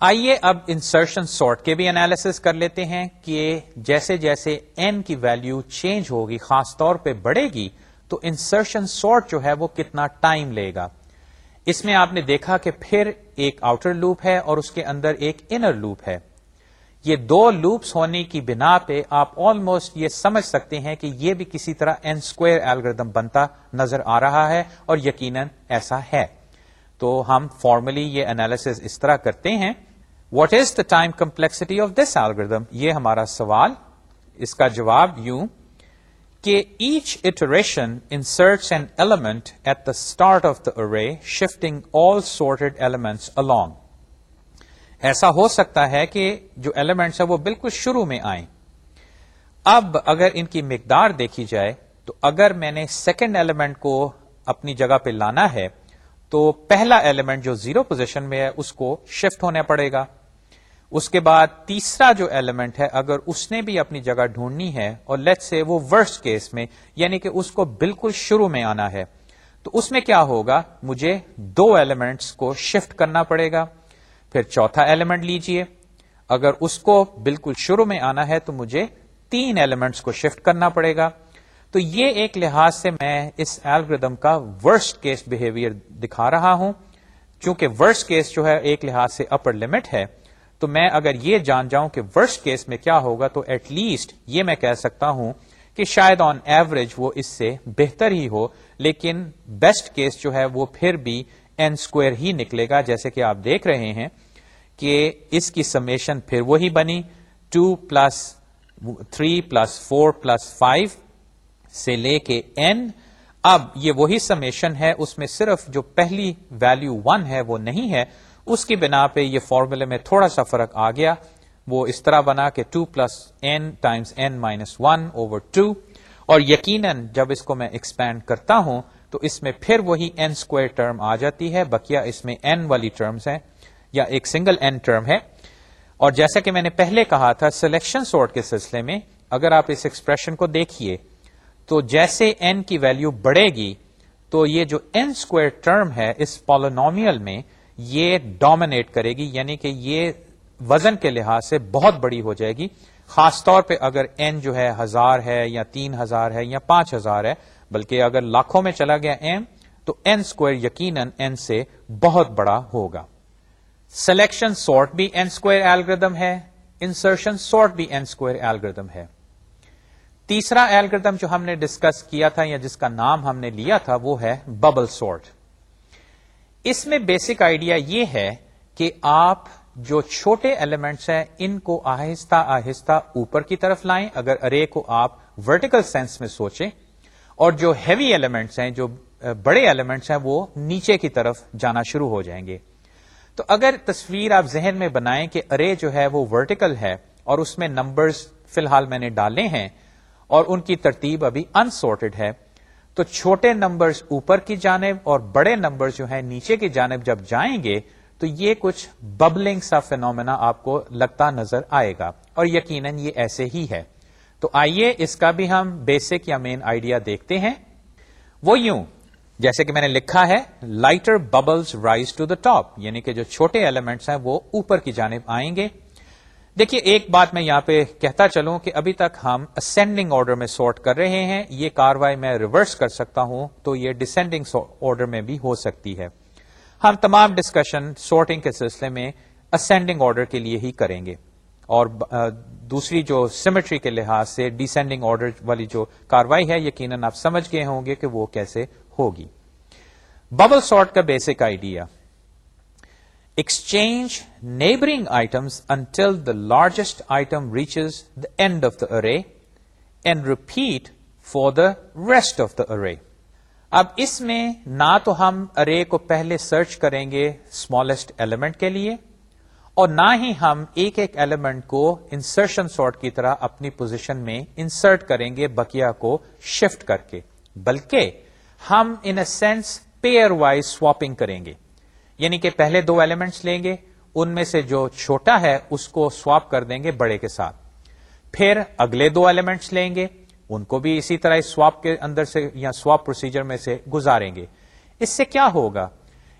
آئیے اب انسرشن سارٹ کے بھی انالیس کر لیتے ہیں کہ جیسے جیسے این کی ویلو چینج ہوگی، خاص طور پہ بڑھے گی، تو انسرشن سارٹ جو ہے وہ کتنا ٹائم لے گا؟ اس میں آپ نے دیکھا کہ پھر ایک آؤٹر لوپ ہے اور اس کے اندر ایک انر لوپ ہے۔ یہ دو لوپس ہونے کی بنا پہ آپ آلموسٹ یہ سمجھ سکتے ہیں کہ یہ بھی کسی طرح این اسکوئر ایلگردم بنتا نظر آ رہا ہے اور یقیناً ایسا ہے۔ تو ہم فارملی یہ انالیس اس طرح کرتے ہیں۔ What is the time complexity of this algorithm یہ ہمارا سوال. اس کا جواب یوں. کہ each iteration inserts an element at the start of the array shifting all sorted elements along. ایسا ہو سکتا ہے کہ جو ایلیمنٹس ہیں وہ بالکل شروع میں آئیں. اب اگر ان کی مقدار دیکھی جائے، تو اگر میں نے سیکنڈ ایلیمنٹ کو اپنی جگہ پہ لانا ہے، تو پہلا ایلیمنٹ جو زیرو پوزیشن میں ہے، اس کو شفٹ ہونا پڑے گا. اس کے بعد تیسرا جو ایلیمنٹ ہے، اگر اس نے بھی اپنی جگہ ڈھونڈنی ہے اور لیٹ سے وہ ورس کیس میں یعنی کہ اس کو بالکل شروع میں آنا ہے، تو اس میں کیا ہوگا؟ مجھے دو ایلیمنٹس کو شفٹ کرنا پڑے گا۔ پھر چوتھا ایلیمنٹ لیجیے۔ اگر اس کو بالکل شروع میں آنا ہے، تو مجھے تین ایلیمنٹس کو شفٹ کرنا پڑے گا۔ تو یہ ایک لحاظ سے میں اس ایلگردم کا ورسٹ کیس بہیویئر دکھا رہا ہوں۔ چونکہ ورسٹ کیس جو ہے، ایک لحاظ سے اپر لمٹ ہے۔ تو میں اگر یہ جان جاؤں کہ ورسٹ کیس میں کیا ہوگا، تو ایٹ لیسٹ یہ میں کہہ سکتا ہوں کہ شاید آن ایوریج وہ اس سے بہتر ہی ہو، لیکن بیسٹ کیس جو ہے وہ پھر بھی این اسکوئر ہی نکلے گا۔ جیسے کہ آپ دیکھ رہے ہیں کہ اس کی سمیشن پھر وہی بنی۔ Two plus three plus four plus five سے لے کے این اب یہ وہی سمیشن ہے، اس میں صرف جو پہلی ویلو ون ہے وہ نہیں ہے۔ اس کی بنا پہ یہ فارمولہ میں تھوڑا سا فرق آ گیا۔ وہ اس طرح بنا کہ two plus n times n minus one over two اور یقیناً جب اس کو میں ایکسپینڈ کرتا ہوں تو اس میں پھر وہی این اسکوائر ٹرم آ جاتی ہے بکیا اس میں این والی ٹرمز ہیں یا ایک سنگل این ٹرم ہے۔ اور جیسا کہ میں نے پہلے کہا تھا سلیکشن سورٹ کے سلسلے میں، اگر آپ اس ایکسپریشن کو دیکھیے تو جیسے این کی ویلو بڑھے گی، تو یہ جو این اسکوائر ٹرم ہے اس پالونومیل میں یہ ڈومینیٹ کرے گی یعنی کہ یہ وزن کے لحاظ سے بہت بڑی ہو جائے گی۔ خاص طور پہ اگر این جو ہے ہزار ہے یا تین ہزار ہے یا پانچ ہزار ہے، بلکہ اگر لاکھوں میں چلا گیا ایم تو این اسکوائر یقیناً این سے بہت بڑا ہوگا۔ سلیکشن سورٹ بھی این اسکوائر ایلگردم ہے انسرشن سورٹ بھی این اسکوائر ایلگردم ہے۔ تیسرا ایلگردم جو ہم نے ڈسکس کیا تھا یا جس کا نام ہم نے لیا تھا، وہ ہے ببل سورٹ اس میں بیسک آئیڈیا یہ ہے کہ آپ جو چھوٹے ایلیمنٹس ہیں، ان کو آہستہ آہستہ اوپر کی طرف لائیں۔ اگر ارے کو آپ ورٹیکل سینس میں سوچیں، اور جو ہیوی ایلیمنٹس ہیں، جو بڑے ایلیمنٹس ہیں، وہ نیچے کی طرف جانا شروع ہو جائیں گے۔ تو اگر تصویر آپ ذہن میں بنائیں کہ ارے جو ہے وہ ورٹیکل ہے، اور اس میں نمبرز فی الحال میں نے ڈالے ہیں، اور ان کی ترتیب ابھی انسورٹڈ ہے تو چھوٹے نمبرز اوپر کی جانب اور بڑے نمبر جو ہیں نیچے کی جانب جب جائیں گے تو یہ کچھ ببلنگ سا فینومینا آپ کو لگتا نظر آئے گا اور یقیناً یہ ایسے ہی ہے۔ تو آئیے اس کا بھی ہم بیسک یا مین آئیڈیا دیکھتے ہیں۔ وہ یوں، جیسے کہ میں نے لکھا ہے lighter bubbles rise to the top یعنی کہ جو چھوٹے ایلیمنٹس ہیں وہ اوپر کی جانب آئیں گے۔ دیکھیے، ایک بات میں یہاں پہ کہتا چلوں کہ ابھی تک ہم اسینڈنگ آرڈر میں سورٹ کر رہے ہیں، یہ کاروائی میں ریورس کر سکتا ہوں تو یہ ڈسینڈنگ آرڈر میں بھی ہو سکتی ہے۔ ہم تمام ڈسکشن سورٹنگ کے سلسلے میں اسینڈنگ آرڈر کے لیے ہی کریں گے۔ اور دوسری جو سیمیٹری کے لحاظ سے ڈیسینڈنگ آرڈر والی جو کاروائی ہے، یقیناً آپ سمجھ گئے ہوں گے کہ وہ کیسے ہوگی۔ ببل سارٹ کا basic idea exchange neighbouring items until the largest item reaches the end of the array and repeat for the rest of the array اب اس میں نہ تو ہم ارے کو پہلے سرچ کریں گے اسمالسٹ ایلیمنٹ کے لیے اور نہ ہی ہم ایک ایک ایلیمنٹ کو انسرشن سارٹ کی طرح اپنی پوزیشن میں انسرٹ کریں گے بکیا کو شفٹ کر کے، بلکہ ہم in a sense pairwise swapping کریں گے۔ یعنی کہ پہلے دو ایلیمنٹس لیں گے، ان میں سے جو چھوٹا ہے اس کو سواپ کر دیں گے بڑے کے ساتھ۔ پھر اگلے دو ایلیمنٹس لیں گے، ان کو بھی اسی طرح سواپ کے اندر سے یا سواپ پروسیجر میں سے گزاریں گے۔ اس سے کیا ہوگا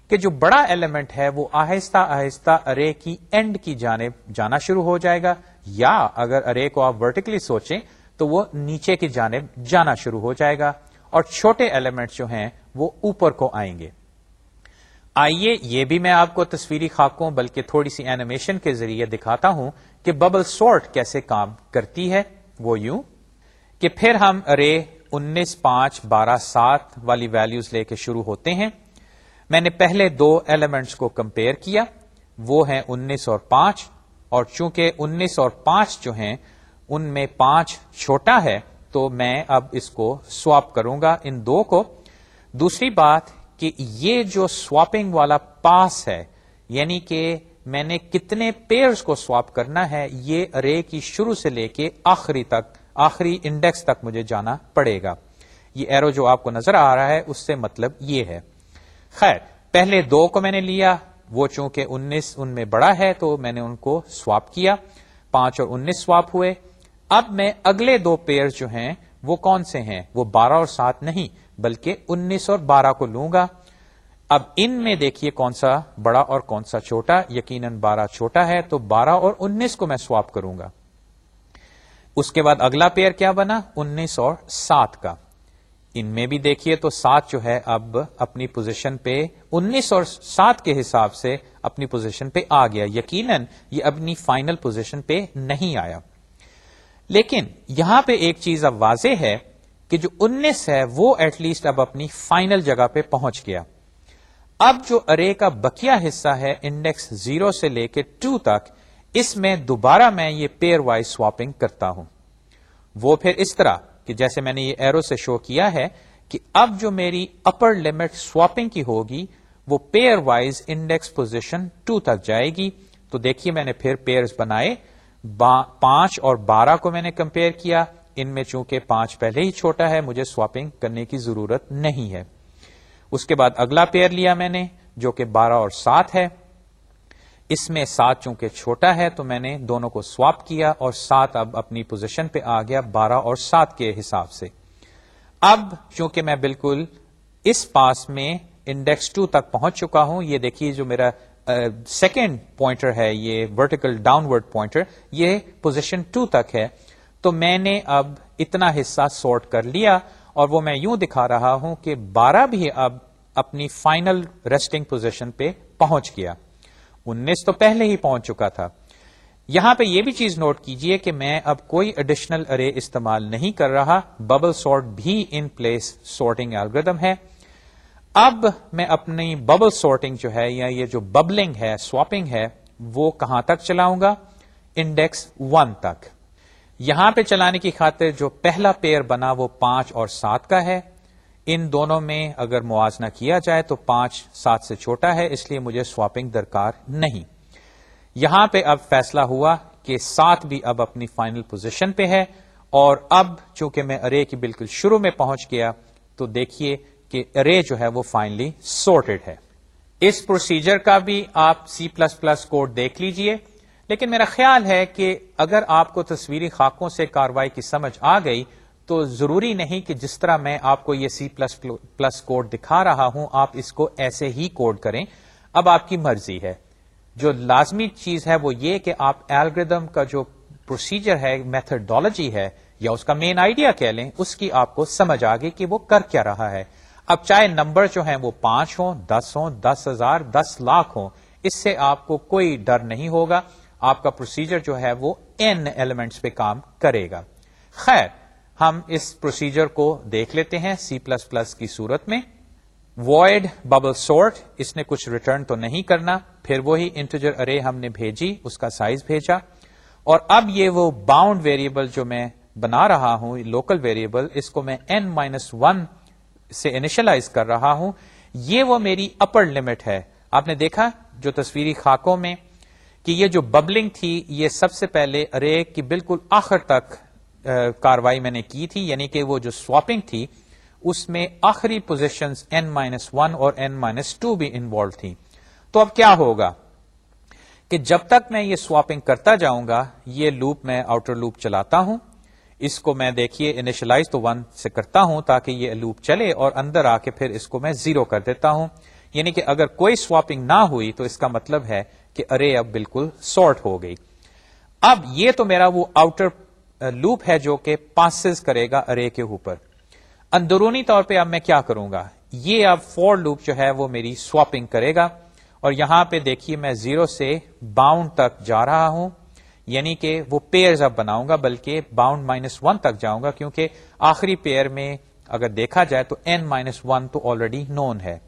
کہ جو بڑا ایلیمنٹ ہے وہ آہستہ آہستہ ارے کی اینڈ کی جانب جانا شروع ہو جائے گا، یا اگر ارے کو آپ ورٹیکلی سوچیں تو وہ نیچے کی جانب جانا شروع ہو جائے گا۔ اور چھوٹے ایلیمنٹ جو ہیں وہ اوپر کو آئیں گے۔ آئیے یہ بھی میں آپ کو تصویری خاکوں بلکہ تھوڑی سی اینیمیشن کے ذریعے دکھاتا ہوں کہ ببل سورٹ کیسے کام کرتی ہے، وہ یوں کہ پھر ہم ارے انیس پانچ بارہ سات والی ویلیوز لے کے شروع ہوتے ہیں۔ میں نے پہلے دو ایلیمنٹس کو کمپیئر کیا، وہ ہیں انیس اور پانچ، اور چونکہ انیس اور پانچ جو ہیں، ان میں پانچ چھوٹا ہے، تو میں اب اس کو سواپ کروں گا ان دو کو۔ دوسری بات کہ یہ جو سواپنگ والا پاس ہے یعنی کہ میں نے کتنے پیئرز کو سواپ کرنا ہے، یہ ارے کی شروع سے لے کے آخری تک، آخری انڈیکس تک مجھے جانا پڑے گا۔ یہ ایرو جو آپ کو نظر آ رہا ہے، اس سے مطلب یہ ہے۔ خیر، پہلے دو کو میں نے لیا، وہ چونکہ انیس ان میں بڑا ہے تو میں نے ان کو سواپ کیا، پانچ اور انیس سواپ ہوئے۔ اب میں اگلے دو پیئر جو ہیں، وہ کون سے ہیں؟ وہ بارہ اور سات نہیں بلکہ انیس اور بارہ کو لوں گا۔ اب ان میں دیکھیے کون سا بڑا اور کون سا چھوٹا، یقیناً بارہ چھوٹا ہے، تو بارہ اور انیس کو میں سواپ کروں گا۔ اس کے بعد اگلا پیئر کیا بنا؟ انیس اور سات کا۔ ان میں بھی دیکھیے تو سات جو ہے، اب اپنی پوزیشن پہ انیس اور سات کے حساب سے اپنی پوزیشن پہ آ گیا۔ یقیناً یہ اپنی فائنل پوزیشن پہ نہیں آیا۔ لیکن یہاں پہ ایک چیز اب واضح ہے۔ کہ جو انیس ہے، وہ ایٹ لیسٹ اب اپنی فائنل جگہ پہ پہنچ گیا۔ اب جو ارے کا بکیا حصہ ہے انڈیکس زیرو سے لے کے ٹو تک، اس میں دوبارہ میں یہ پیئر وائز سواپنگ کرتا ہوں۔ وہ پھر اس طرح کہ جیسے میں نے یہ ایرو سے شو کیا ہے کہ اب جو میری اپر لمٹ سواپنگ کی ہوگی، وہ pair wise index position two تک جائے گی۔ تو دیکھیے میں نے پھر پیئر بنائے پانچ اور بارہ کو میں نے کمپیئر کیا۔ ان میں چونکہ پانچ پہلے ہی چھوٹا ہے، مجھے سواپنگ کرنے کی ضرورت نہیں ہے۔ اس کے بعد اگلا پیئر لیا میں نے، جو کہ بارہ اور سات ہے۔ اس میں سات چونکہ چھوٹا ہے، تو میں نے دونوں کو سواپ کیا اور سات اب اپنی پوزیشن پہ آ گیا بارہ اور سات کے حساب سے۔ اب چونکہ میں بالکل اس پاس میں انڈیکس ٹو تک پہنچ چکا ہوں، یہ دیکھیے جو میرا سیکنڈ پوائنٹر ہے، یہ ورٹیکل ڈاؤن ورڈ پوائنٹر یہ پوزیشن ٹو تک ہے۔ تو میں نے اب اتنا حصہ سورٹ کر لیا اور وہ میں یوں دکھا رہا ہوں کہ بارہ بھی اب اپنی فائنل ریسٹنگ پوزیشن پہ پہنچ گیا۔ انیس تو پہلے ہی پہنچ چکا تھا۔ یہاں پہ یہ بھی چیز نوٹ کیجیے کہ میں اب کوئی اڈیشنل ارے استعمال نہیں کر رہا۔ ببل سورٹ بھی ان پلیس سورٹنگ الگریدم ہے۔ اب میں اپنی ببل سورٹنگ جو ہے یا یہ جو ببلنگ ہے سواپنگ ہے، وہ کہاں تک چلاؤں گا؟ انڈیکس ون تک۔ یہاں پہ چلانے کی خاطر جو پہلا پیئر بنا وہ پانچ اور سات کا ہے۔ ان دونوں میں اگر موازنہ کیا جائے تو پانچ سات سے چھوٹا ہے، اس لیے مجھے سواپنگ درکار نہیں۔ یہاں پہ اب فیصلہ ہوا کہ سات بھی اب اپنی فائنل پوزیشن پہ ہے اور اب چونکہ میں ارے کی بالکل شروع میں پہنچ گیا تو دیکھیے کہ ارے جو ہے وہ فائنلی سورٹڈ ہے۔ اس پروسیجر کا بھی آپ سی پلس پلس کوڈ دیکھ لیجیے۔ لیکن میرا خیال ہے کہ اگر آپ کو تصویری خاکوں سے کاروائی کی سمجھ آ گئی تو ضروری نہیں کہ جس طرح میں آپ کو یہ سی پلس پلس کوڈ دکھا رہا ہوں، آپ اس کو ایسے ہی کوڈ کریں۔ اب آپ کی مرضی ہے۔ جو لازمی چیز ہے وہ یہ کہ آپ ایلگردم کا جو پروسیجر ہے میتھڈالوجی ہے یا اس کا مین آئیڈیا کہہ لیں، اس کی آپ کو سمجھ آ گئی کہ وہ کر کیا رہا ہے۔ اب چاہے نمبر جو ہیں وہ پانچ ہوں، دس ہوں، دس ہزار، دس لاکھ ہوں، اس سے آپ کو کوئی ڈر نہیں ہوگا۔ آپ کا پروسیجر جو ہے وہ این ایلیمنٹس پہ کام کرے گا۔ خیر، ہم اس پروسیجر کو دیکھ لیتے ہیں سی پلس پلس کی صورت میں۔ وائڈ ببل سورٹ اس نے کچھ ریٹرن تو نہیں کرنا، پھر وہی انٹرجر ارے ہم نے بھیجی، اس کا سائز بھیجا۔ اور اب یہ وہ باؤنڈ ویریبل جو میں بنا رہا ہوں لوکل ویریبل اس کو میں این مائنس ون سے انیشلائز کر رہا ہوں۔ یہ وہ میری اپر لمٹ ہے۔ آپ نے دیکھا جو تصویری خاکوں میں کہ یہ جو ببلنگ تھی، یہ سب سے پہلے ارے کی بالکل آخر تک کاروائی میں نے کی تھی یعنی کہ وہ جو سواپنگ تھی، اس میں آخری پوزیشن این مائنس ون اور این مائنس ٹو بھی انوالو تھی تو اب کیا ہوگا؟ کہ جب تک میں یہ سواپنگ کرتا جاؤں گا، یہ لوپ میں آؤٹر لوپ چلاتا ہوں۔ اس کو میں دیکھیے انیشلائز تو ون سے کرتا ہوں تاکہ یہ لوپ چلے اور اندر آ کے پھر اس کو میں زیرو کر دیتا ہوں۔ یعنی کہ اگر کوئی سواپنگ نہ ہوئی تو اس کا مطلب ہے کہ ارے اب بالکل سارٹ ہو گئی۔ اب یہ تو میرا وہ آؤٹر لوپ ہے جو کہ پاسز کرے گا ارے کے اوپر۔ اندرونی طور پہ اب میں کیا کروں گا؟ یہ اب فور لوپ جو ہے وہ میری سواپنگ کرے گا۔ اور یہاں پہ دیکھیے میں زیرو سے باؤنڈ تک جا رہا ہوں۔ یعنی کہ وہ پیئر اب بناؤں گا، بلکہ باؤنڈ مائنس ون تک جاؤں گا۔ کیونکہ آخری پیئر میں اگر دیکھا جائے تو این مائنس ون تو آلریڈی نون ہے۔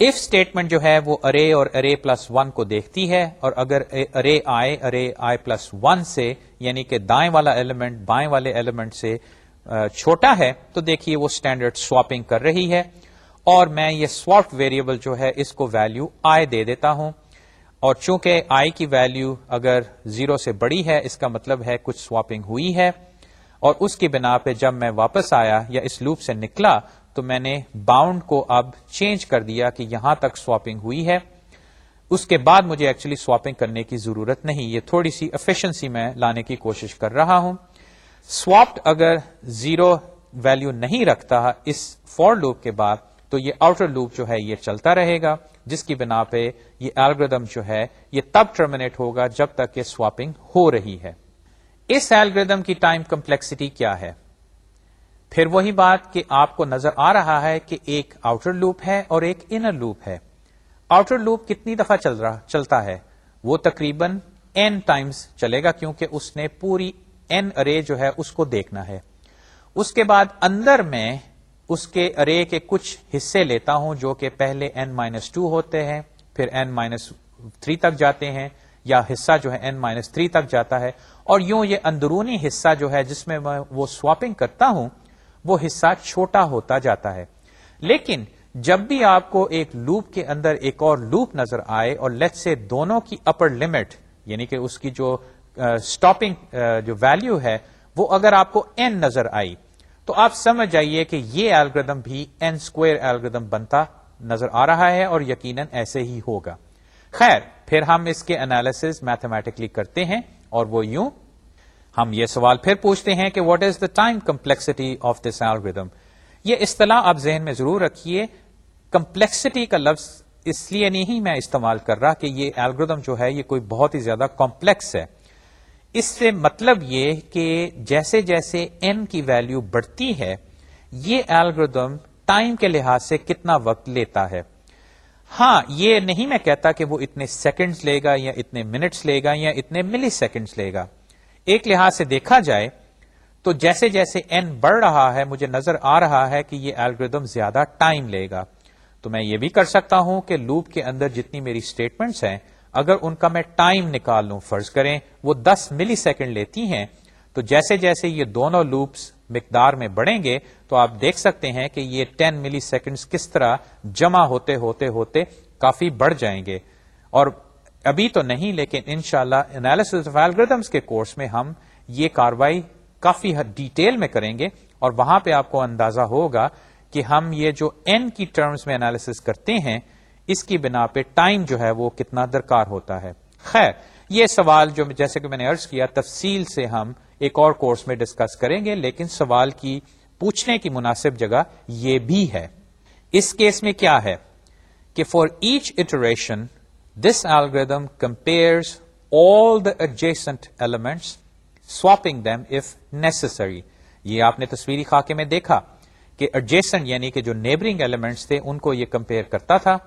اف اسٹیٹمنٹ جو ہے وہ ارے اور ارے پلس ون کو دیکھتی ہے اور اگر ارے آئے ارے آئے پلس ون سے یعنی کہ دائیں والا ایلیمنٹ بائیں والے ایلیمنٹ سے چھوٹا ہے، تو دیکھیے وہ اسٹینڈرڈ سواپنگ کر رہی ہے اور میں یہ سواپ ویریبل جو ہے اس کو ویلو آئی دے دیتا ہوں اور چونکہ آئی کی ویلو اگر زیرو سے بڑی ہے، اس کا مطلب ہے کچھ سواپنگ ہوئی ہے اور اس کی بنا پہ جب میں واپس آیا یا اس لوپ سے نکلا تو میں نے باؤنڈ کو اب چینج کر دیا کہ یہاں تک سواپنگ ہوئی ہے۔ اس کے بعد مجھے ایکچولی سواپنگ کرنے کی ضرورت نہیں، یہ تھوڑی سی افیشنسی میں لانے کی کوشش کر رہا ہوں۔ سواپڈ اگر زیرو ویلو نہیں رکھتا اس فور لوپ کے بعد، تو یہ آؤٹر لوپ جو ہے یہ چلتا رہے گا، جس کی بنا پہ یہ ایلگردم جو ہے یہ تب ٹرمینیٹ ہوگا جب تک یہ سواپنگ ہو رہی ہے۔ اس ایلگردم کی ٹائم کمپلیکسٹی کیا ہے؟ پھر وہی بات کہ آپ کو نظر آ رہا ہے کہ ایک آؤٹر لوپ ہے اور ایک انر لوپ ہے۔ آؤٹر لوپ کتنی دفعہ چل رہا چلتا ہے؟ وہ تقریباً این ٹائمز چلے گا کیونکہ اس نے پوری این ارے جو ہے اس کو دیکھنا ہے۔ اس کے بعد اندر میں اس کے ارے کے کچھ حصے لیتا ہوں جو کہ پہلے این مائنس ٹو ہوتے ہیں، پھر این مائنس تھری تک جاتے ہیں یا حصہ جو ہے این مائنس تھری تک جاتا ہے۔ اور یوں یہ اندرونی حصہ جو ہے جس میں میں وہ سواپنگ کرتا ہوں وہ حصہ چھوٹا ہوتا جاتا ہے۔ لیکن جب بھی آپ کو ایک لوپ کے اندر ایک اور لوپ نظر آئے اور لیٹ سے دونوں کی اپر لمٹ یعنی کہ اس کی جو اسٹاپنگ جو ویلو ہے، وہ اگر آپ کو این نظر آئی، تو آپ سمجھ جائیے کہ یہ الگریدم بھی این اسکوئر الگریدم بنتا نظر آ رہا ہے اور یقیناً ایسے ہی ہوگا۔ خیر، پھر ہم اس کے انالیس میتھمیٹکلی کرتے ہیں اور وہ یوں ہم یہ سوال پھر پوچھتے ہیں کہ what is the time complexity of this algorithm یہ اصطلاح آپ ذہن میں ضرور رکھیے کمپلیکسٹی کا لفظ اس لیے نہیں میں استعمال کر رہا کہ یہ الگریدم جو ہے یہ کوئی بہت ہی زیادہ کمپلیکس ہے۔ اس سے مطلب یہ کہ جیسے جیسے این کی ویلو بڑھتی ہے، یہ الگریدم ٹائم کے لحاظ سے کتنا وقت لیتا ہے۔ ہاں یہ نہیں میں کہتا کہ وہ اتنے سیکنڈز لے گا یا اتنے منٹس لے گا یا اتنے ملی سیکنڈز لے گا۔ ایک لحاظ سے دیکھا جائے تو جیسے جیسے این بڑھ رہا ہے، مجھے نظر آ رہا ہے کہ یہ الگریدم زیادہ ٹائم لے گا۔ تو میں یہ بھی کر سکتا ہوں کہ لوپ کے اندر جتنی میری اسٹیٹمنٹس ہیں، اگر ان کا میں ٹائم نکال لوں، فرض کریں وہ دس ملی سیکنڈ لیتی ہیں، تو جیسے جیسے یہ دونوں لوپس مقدار میں بڑھیں گے، تو آپ دیکھ سکتے ہیں کہ یہ ٹین ملی سیکنڈ کس طرح جمع ہوتے ہوتے ہوتے کافی بڑھ جائیں گے۔ اور ابھی تو نہیں، لیکن ان شاء اللہ انالیس آف کے کورس میں ہم یہ کاروائی کافی ڈیٹیل میں کریں گے اور وہاں پہ آپ کو اندازہ ہوگا کہ ہم یہ جو این کی ٹرمز میں انالیس کرتے ہیں، اس کی بنا پہ ٹائم جو ہے وہ کتنا درکار ہوتا ہے۔ خیر، یہ سوال جو جیسے کہ میں نے ارض کیا، تفصیل سے ہم ایک اور کورس میں ڈسکس کریں گے، لیکن سوال کی پوچھنے کی مناسب جگہ یہ بھی ہے۔ اس کیس میں کیا ہے کہ for each iteration this algorithm compares all the adjacent elements swapping them if necessary یہ آپ نے تصویری خاکے میں دیکھا کہ ایڈجسٹنٹ یعنی کہ جو نیبرنگ ایلیمنٹس تھے، ان کو یہ کمپیئر کرتا تھا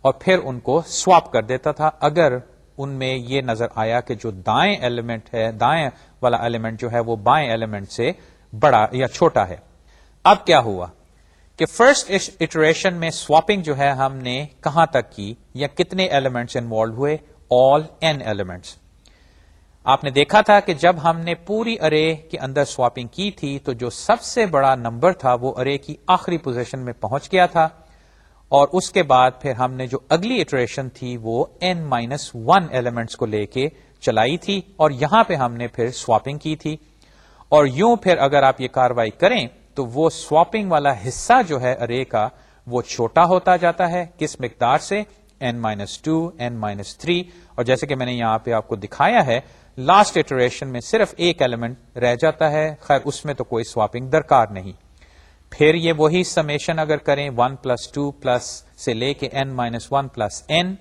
اور پھر ان کو سواپ کر دیتا تھا۔ اگر ان میں یہ نظر آیا کہ جو دائیں ایلیمنٹ ہے، دائیں والا ایلیمنٹ جو ہے، وہ بائیں ایلیمنٹ سے بڑا یا چھوٹا ہے۔ اب کیا ہوا؟ کہ فرسٹ اٹریشن میں سواپنگ جو ہے ہم نے کہاں تک کی یا کتنے ایلیمنٹس انوالو ہوئے آل این ایلیمنٹس آپ نے دیکھا تھا کہ جب ہم نے پوری ارے کے اندر سواپنگ کی تھی تو جو سب سے بڑا نمبر تھا وہ ارے کی آخری پوزیشن میں پہنچ گیا تھا اور اس کے بعد پھر ہم نے جو اگلی اٹریشن تھی وہ این مائنس ون ایلیمنٹس کو لے کے چلائی تھی اور یہاں پہ ہم نے پھر سواپنگ کی تھی اور یوں پھر اگر آپ یہ کاروائی کریں تو وہ سواپنگ والا حصہ جو ہے ارے کا وہ چھوٹا ہوتا جاتا ہے۔ کس مقدار سے؟ N minus two n minus three اور جیسے کہ میں نے یہاں پہ آپ کو دکھایا ہے لاسٹ ایٹریشن میں صرف ایک ایلیمنٹ رہ جاتا ہے۔ خیر، اس میں تو کوئی سواپنگ درکار نہیں۔ پھر یہ وہی سمیشن اگر کریں ون پلس ٹو پلس سے لے کے n minus one plus n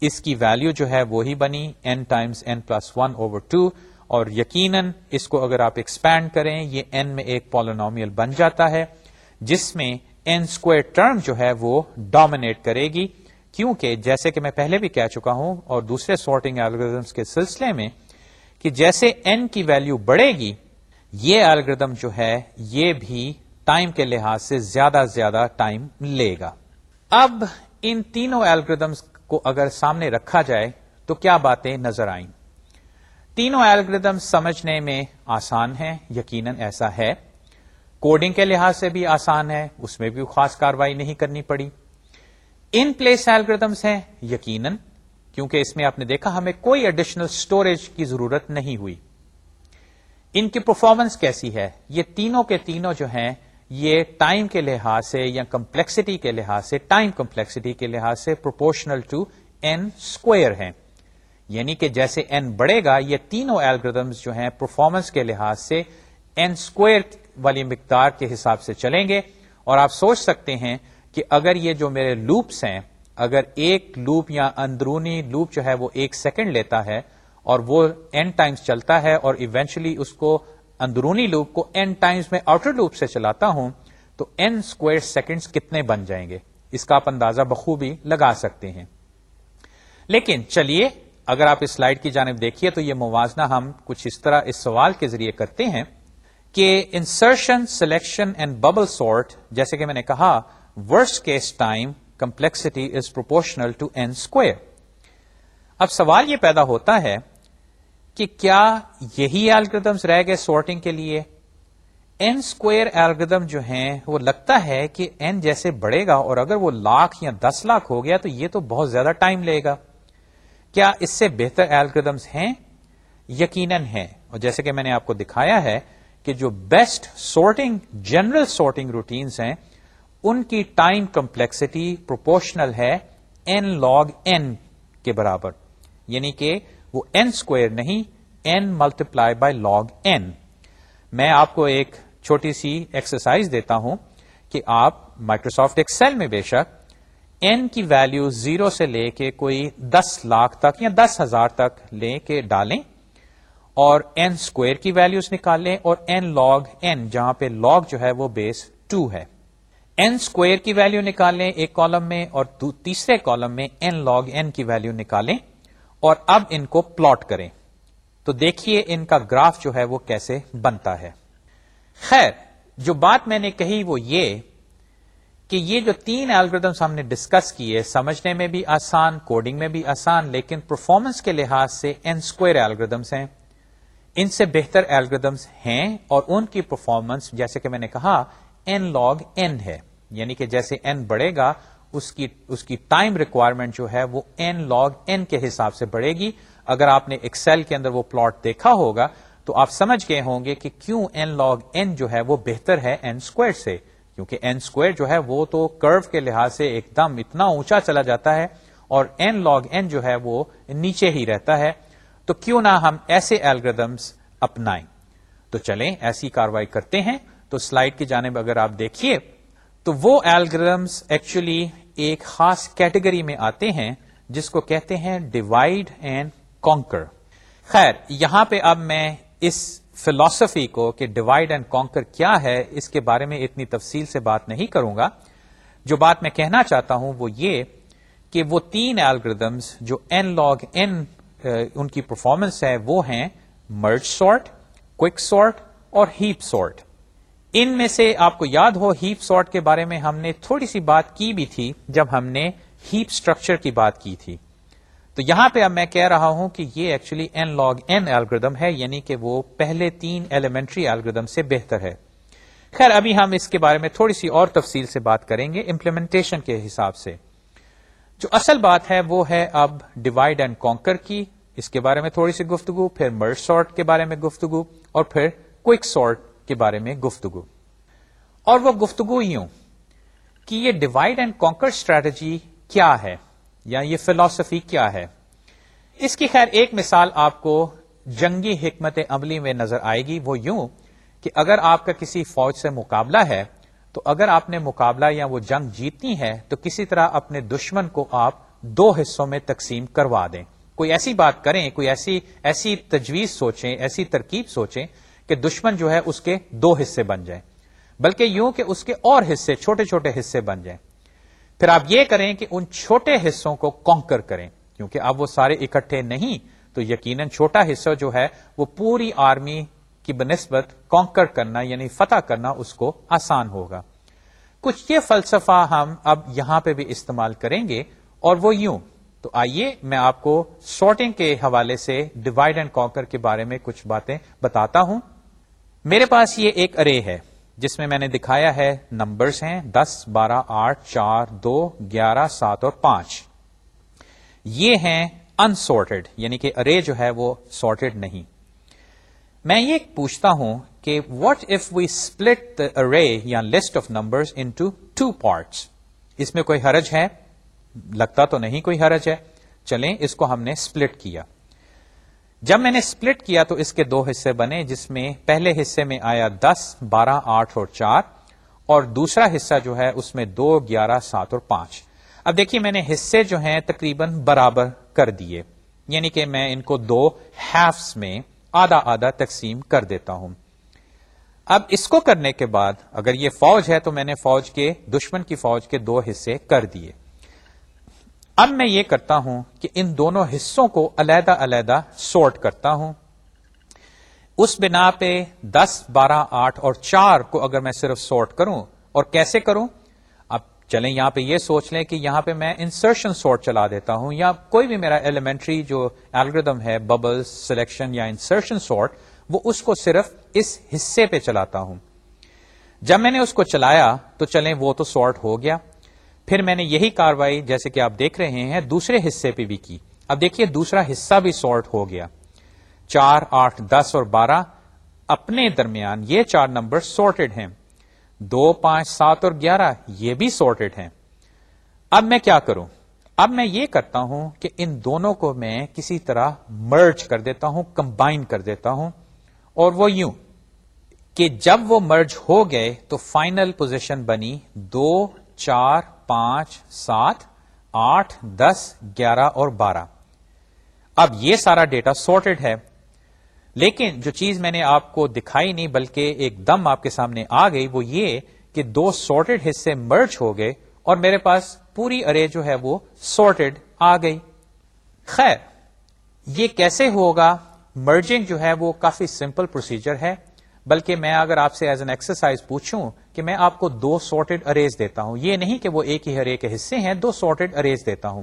اس کی ویلو جو ہے وہی بنی۔ N times n plus one over two اور یقیناً اس کو اگر آپ ایکسپینڈ کریں، یہ این میں ایک پالونومیل بن جاتا ہے، جس میں این اسکوئر ٹرم جو ہے وہ ڈومینیٹ کرے گی۔ کیونکہ جیسے کہ میں پہلے بھی کہہ چکا ہوں اور دوسرے سارٹنگ الگریدمس کے سلسلے میں، کہ جیسے این کی ویلو بڑھے گی، یہ الگریدم جو ہے، یہ بھی ٹائم کے لحاظ سے زیادہ زیادہ ٹائم لے گا۔ اب ان تینوں الگریدمس کو اگر سامنے رکھا جائے تو کیا باتیں نظر آئیں؟ تینوں الگریدم سمجھنے میں آسان ہیں، یقیناً ایسا ہے۔ کوڈنگ کے لحاظ سے بھی آسان ہے، اس میں بھی خاص کاروائی نہیں کرنی پڑی۔ ان پلیس ایلگردمس ہیں، یقیناً، کیونکہ اس میں آپ نے دیکھا ہمیں کوئی ایڈیشنل سٹوریج کی ضرورت نہیں ہوئی۔ ان کی پرفارمنس کیسی ہے؟ یہ تینوں کے تینوں جو ہیں، یہ ٹائم کے لحاظ سے یا کمپلیکسٹی کے لحاظ سے ٹائم کمپلیکسٹی کے لحاظ سے پروپورشنل ٹو این اسکوئر ہیں۔ یعنی کہ جیسے این بڑھے گا، یہ تینوں ایلگردمس جو ہیں پرفارمنس کے لحاظ سے این اسکوئر والی مقدار کے حساب سے چلیں گے۔ اور آپ سوچ سکتے ہیں کہ اگر یہ جو میرے لوپس ہیں، اگر ایک لوپ یا اندرونی لوپ جو ہے وہ ایک سیکنڈ لیتا ہے اور وہ این ٹائمز چلتا ہے اور ایونچولی اس کو اندرونی لوپ کو این ٹائمز میں آؤٹر لوپ سے چلاتا ہوں، تو این اسکوئر سیکنڈز کتنے بن جائیں گے؟ اس کا آپ اندازہ بخوبی لگا سکتے ہیں۔ لیکن چلیے اگر آپ اس سلائڈ کی جانب دیکھیے تو یہ موازنہ ہم کچھ اس طرح اس سوال کے ذریعے کرتے ہیں کہ insertion selection and bubble sort جیسے کہ میں نے کہا worst case time complexity is proportional to n square اب سوال یہ پیدا ہوتا ہے کہ کیا یہی الگریدمس رہ گئے سورٹنگ کے لیے؟ این اسکوئر الگریدم جو ہیں، وہ لگتا ہے کہ این جیسے بڑھے گا اور اگر وہ لاکھ یا دس لاکھ ہو گیا تو یہ تو بہت زیادہ ٹائم لے گا۔ کیا اس سے بہتر ایلگردمس ہیں؟ یقیناً ہیں۔ اور جیسے کہ میں نے آپ کو دکھایا ہے کہ جو best sorting general sorting routines ہیں، ان کی ٹائم کمپلیکسٹی پروپورشنل ہے این لاگ این کے برابر۔ یعنی کہ وہ این اسکوئر نہیں n multiply by log n میں آپ کو ایک چھوٹی سی ایکسرسائز دیتا ہوں کہ آپ مائکروسافٹ ایکسل میں بے شک این کی ویلو زیرو سے لے کے کوئی دس لاکھ تک یا دس ہزار تک لے کے ڈالیں اور این اسکوئر کی ویلوز نکال لیں اور این لاگ این جہاں پہ لاگ جو ہے وہ بیس ٹو ہے۔ این اسکوئر کی ویلو نکال لیں ایک کالم میں اور تیسرے کالم میں این لاگ این کی ویلو نکالیں اور اب ان کو پلاٹ کریں۔ تو دیکھیے ان کا گراف جو ہے وہ کیسے بنتا ہے۔ خیر، جو بات میں نے کہی وہ یہ کہ یہ جو تین الگریدمس ہم نے ڈسکس کیے، سمجھنے میں بھی آسان کوڈنگ میں بھی آسان، لیکن پرفارمنس کے لحاظ سے این اسکوئر الگریدمس ہیں۔ ان سے بہتر الگریدمس ہیں اور ان کی پرفارمنس جیسے کہ میں نے کہا این لاگ این ہے۔ یعنی کہ جیسے این بڑھے گا، اس کی اس کی ٹائم ریکوائرمنٹ جو ہے، وہ این لاگ این کے حساب سے بڑھے گی۔ اگر آپ نے ایکسل کے اندر وہ پلاٹ دیکھا ہوگا، تو آپ سمجھ گئے ہوں گے کہ کیوں این لاگ این جو ہے، وہ بہتر ہے این اسکوئر سے۔ کیونکہ این اسکوئر جو ہے وہ تو کرو کے لحاظ سے ایک دم اتنا اونچا چلا جاتا ہے اور این لاگ این جو ہے وہ نیچے ہی رہتا ہے، تو کیوں نہ ہم ایسے الگریدمس اپنائیں۔ تو چلیں، ایسی کاروائی کرتے ہیں۔ تو سلائڈ کی جانب اگر آپ دیکھیے، تو وہ الگریدمس ایکچولی ایک خاص کیٹیگری میں آتے ہیں، جس کو کہتے ہیں ڈیوائڈ اینڈ کانکر خیر، یہاں پہ اب میں اس فلاسفی کو کہ ڈیوائڈ اینڈ کانکر کیا ہے، اس کے بارے میں اتنی تفصیل سے بات نہیں کروں گا۔ جو بات میں کہنا چاہتا ہوں وہ یہ کہ وہ تین الگریدمس جو این لاگ این ان کی پرفارمنس ہے، وہ ہیں مرج سارٹ کوک سارٹ اور ہیپ سارٹ ان میں سے آپ کو یاد ہو ہیپ سارٹ کے بارے میں ہم نے تھوڑی سی بات کی بھی تھی جب ہم نے ہیپ اسٹرکچر کی بات کی تھی۔ تو یہاں پہ اب میں کہہ رہا ہوں کہ یہ actually n log n algorithm ہے یعنی کہ وہ پہلے تین ایلیمنٹری الگریدم سے بہتر ہے۔ خیر، ابھی ہم اس کے بارے میں تھوڑی سی اور تفصیل سے بات کریں گے امپلیمنٹیشن کے حساب سے۔ جو اصل بات ہے، وہ ہے اب ڈیوائڈ اینڈ کانکر کی۔ اس کے بارے میں تھوڑی سی گفتگو، پھر مرچ سارٹ کے بارے میں گفتگو، اور پھر کوئک سارٹ کے بارے میں گفتگو۔ اور وہ گفتگو یوں کہ یہ ڈیوائڈ اینڈ کانکر اسٹریٹجی کیا ہے؟ یا یہ فلاسفی کیا ہے؟ اس کی خیر ایک مثال آپ کو جنگی حکمت عملی میں نظر آئے گی، وہ یوں کہ اگر آپ کا کسی فوج سے مقابلہ ہے، تو اگر آپ نے مقابلہ یا وہ جنگ جیتنی ہے، تو کسی طرح اپنے دشمن کو آپ دو حصوں میں تقسیم کروا دیں۔ کوئی ایسی بات کریں، کوئی ایسی ایسی تجویز سوچیں، ایسی ترکیب سوچیں کہ دشمن جو ہے اس کے دو حصے بن جائیں۔ بلکہ یوں کہ اس کے اور حصے، چھوٹے چھوٹے حصے بن جائیں۔ پھر آپ یہ کریں کہ ان چھوٹے حصوں کو کانکر کریں، کیونکہ اب وہ سارے اکٹھے نہیں، تو یقیناً چھوٹا حصہ جو ہے، وہ پوری آرمی کی بنسبت کانکر کرنا یعنی فتح کرنا اس کو آسان ہوگا۔ کچھ یہ فلسفہ ہم اب یہاں پہ بھی استعمال کریں گے، اور وہ یوں۔ تو آئیے میں آپ کو سارٹنگ کے حوالے سے ڈیوائڈ اینڈ کانکر کے بارے میں کچھ باتیں بتاتا ہوں۔ میرے پاس یہ ایک ارے ہے۔ جس میں میں نے دکھایا ہے نمبرز ہیں دس، بارہ، آٹھ، چار، دو، گیارہ، سات اور پانچ۔ یہ ہیں انسورٹڈ یعنی کہ ارے جو ہے وہ سارٹیڈ نہیں۔ میں یہ پوچھتا ہوں کہ what if we split array یا list of number into two parts اس میں کوئی حرج ہے؟ لگتا تو نہیں کوئی حرج ہے۔ چلیں اس کو ہم نے اسپلٹ کیا۔ جب میں نے اسپلٹ کیا تو اس کے دو حصے بنے، جس میں پہلے حصے میں آیا دس، بارہ، آٹھ اور چار، اور دوسرا حصہ جو ہے اس میں دو، گیارہ، سات اور پانچ۔ اب دیکھیے میں نے حصے جو ہیں تقریباً برابر کر دیے یعنی کہ میں ان کو دو ہیفس میں آدھا آدھا تقسیم کر دیتا ہوں۔ اب اس کو کرنے کے بعد اگر یہ فوج ہے تو میں نے فوج کے، دشمن کی فوج کے دو حصے کر دیے۔ اب میں یہ کرتا ہوں کہ ان دونوں حصوں کو علیحدہ علیحدہ سورٹ کرتا ہوں۔ اس بنا پہ دس، بارہ، آٹھ اور چار کو اگر میں صرف سورٹ کروں، اور کیسے کروں؟ اب چلیں یہاں پہ یہ سوچ لیں کہ یہاں پہ میں انسرشن سورٹ چلا دیتا ہوں، یا کوئی بھی میرا ایلیمنٹری جو الگریدم ہے ببل سلیکشن یا انسرشن سورٹ وہ اس کو صرف اس حصے پہ چلاتا ہوں۔ جب میں نے اس کو چلایا تو چلیں وہ تو سارٹ ہو گیا۔ پھر میں نے یہی کاروائی جیسے کہ آپ دیکھ رہے ہیں دوسرے حصے پہ بھی کی۔ اب دیکھیے دوسرا حصہ بھی سارٹ ہو گیا۔ چار، آٹھ، دس اور بارہ اپنے درمیان یہ چار نمبر سارٹیڈ ہیں۔ دو، پانچ، سات اور گیارہ یہ بھی سارٹیڈ ہیں۔ اب میں کیا کروں؟ اب میں یہ کرتا ہوں کہ ان دونوں کو میں کسی طرح مرج کر دیتا ہوں کمبائن کر دیتا ہوں۔ اور وہ یوں کہ جب وہ مرج ہو گئے تو فائنل پوزیشن بنی دو، چار پانچ، سات، آٹھ، دس، گیارہ اور بارہ۔ اب یہ سارا ڈیٹا سارٹیڈ ہے۔ لیکن جو چیز میں نے آپ کو دکھائی نہیں بلکہ ایک دم آپ کے سامنے آ گئی وہ یہ کہ دو سارٹیڈ حصے مرج ہو گئے اور میرے پاس پوری ارے جو ہے وہ سارٹیڈ آ گئی۔ خیر، یہ کیسے ہوگا؟ مرجنگ جو ہے وہ کافی سمپل پروسیجر ہے۔ بلکہ میں اگر آپ سے ایز این ایکسرسائز پوچھوں کہ میں آپ کو دو سارٹیڈ اریز دیتا ہوں۔ یہ نہیں کہ وہ ایک ہی ارے کے حصے ہیں، دو سارٹیڈ اریز دیتا ہوں۔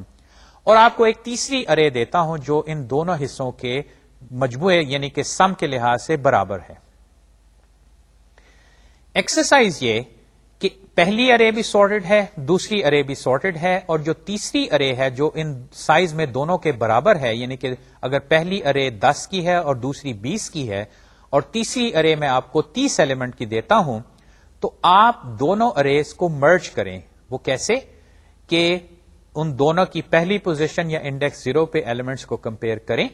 اور آپ کو ایک تیسری ارے دیتا ہوں جو ان دونوں حصوں کے مجموعے یعنی کہ سم کے لحاظ سے برابر ہے۔ ایکسرسائز یہ کہ پہلی ارے بھی سارٹیڈ ہے، دوسری ارے بھی سارٹیڈ ہے، اور جو تیسری ارے ہے جو ان سائز میں دونوں کے برابر ہے یعنی کہ اگر پہلی ارے دس کی ہے اور دوسری بیس کی ہے، اور تیسری ارے میں آپ کو تیس ایلیمنٹ کی دیتا ہوں تو آپ دونوں اریز کو مرج کریں۔ وہ کیسے؟ کہ ان دونوں کی پہلی پوزیشن یا انڈیکس زیرو پہ ایلیمنٹس کو کمپیئر کریں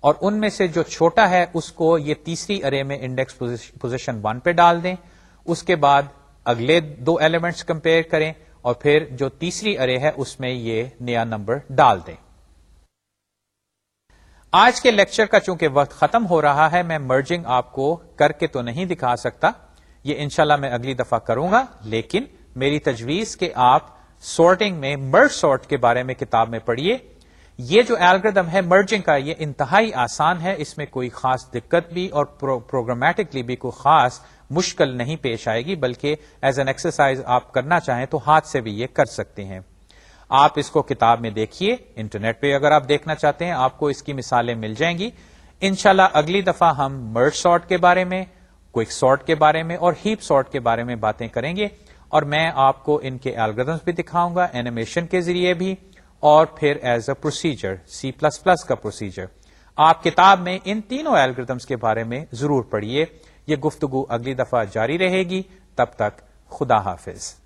اور ان میں سے جو چھوٹا ہے اس کو یہ تیسری ارے میں انڈیکس پوزیشن ون پہ ڈال دیں۔ اس کے بعد اگلے دو ایلیمنٹس کمپیئر کریں اور پھر جو تیسری ارے ہے اس میں یہ نیا نمبر ڈال دیں۔ آج کے لیکچر کا چونکہ وقت ختم ہو رہا ہے، میں مرجنگ آپ کو کر کے تو نہیں دکھا سکتا۔ یہ انشاءاللہ میں اگلی دفعہ کروں گا، لیکن میری تجویز کہ آپ سارٹنگ میں مرج سارٹ کے بارے میں کتاب میں پڑھیے۔ یہ جو الگریدم ہے مرجنگ کا یہ انتہائی آسان ہے، اس میں کوئی خاص دقت بھی اور پروگرامیٹکلی بھی کوئی خاص مشکل نہیں پیش آئے گی، بلکہ ایز این ایکسرسائز آپ کرنا چاہیں تو ہاتھ سے بھی یہ کر سکتے ہیں۔ آپ اس کو کتاب میں دیکھیے، انٹرنیٹ پہ اگر آپ دیکھنا چاہتے ہیں، آپ کو اس کی مثالیں مل جائیں گی۔ انشاءاللہ اگلی دفعہ ہم مرج سارٹ کے بارے میں کوئک سارٹ کے بارے میں اور ہیپ سارٹ کے بارے میں باتیں کریں گے اور میں آپ کو ان کے الگریدمس بھی دکھاؤں گا اینیمیشن کے ذریعے بھی اور پھر as a procedure C plus plus کا پروسیجر آپ کتاب میں ان تینوں الگریدمس کے بارے میں ضرور پڑھیے۔ یہ گفتگو اگلی دفعہ جاری رہے گی۔ تب تک خدا حافظ۔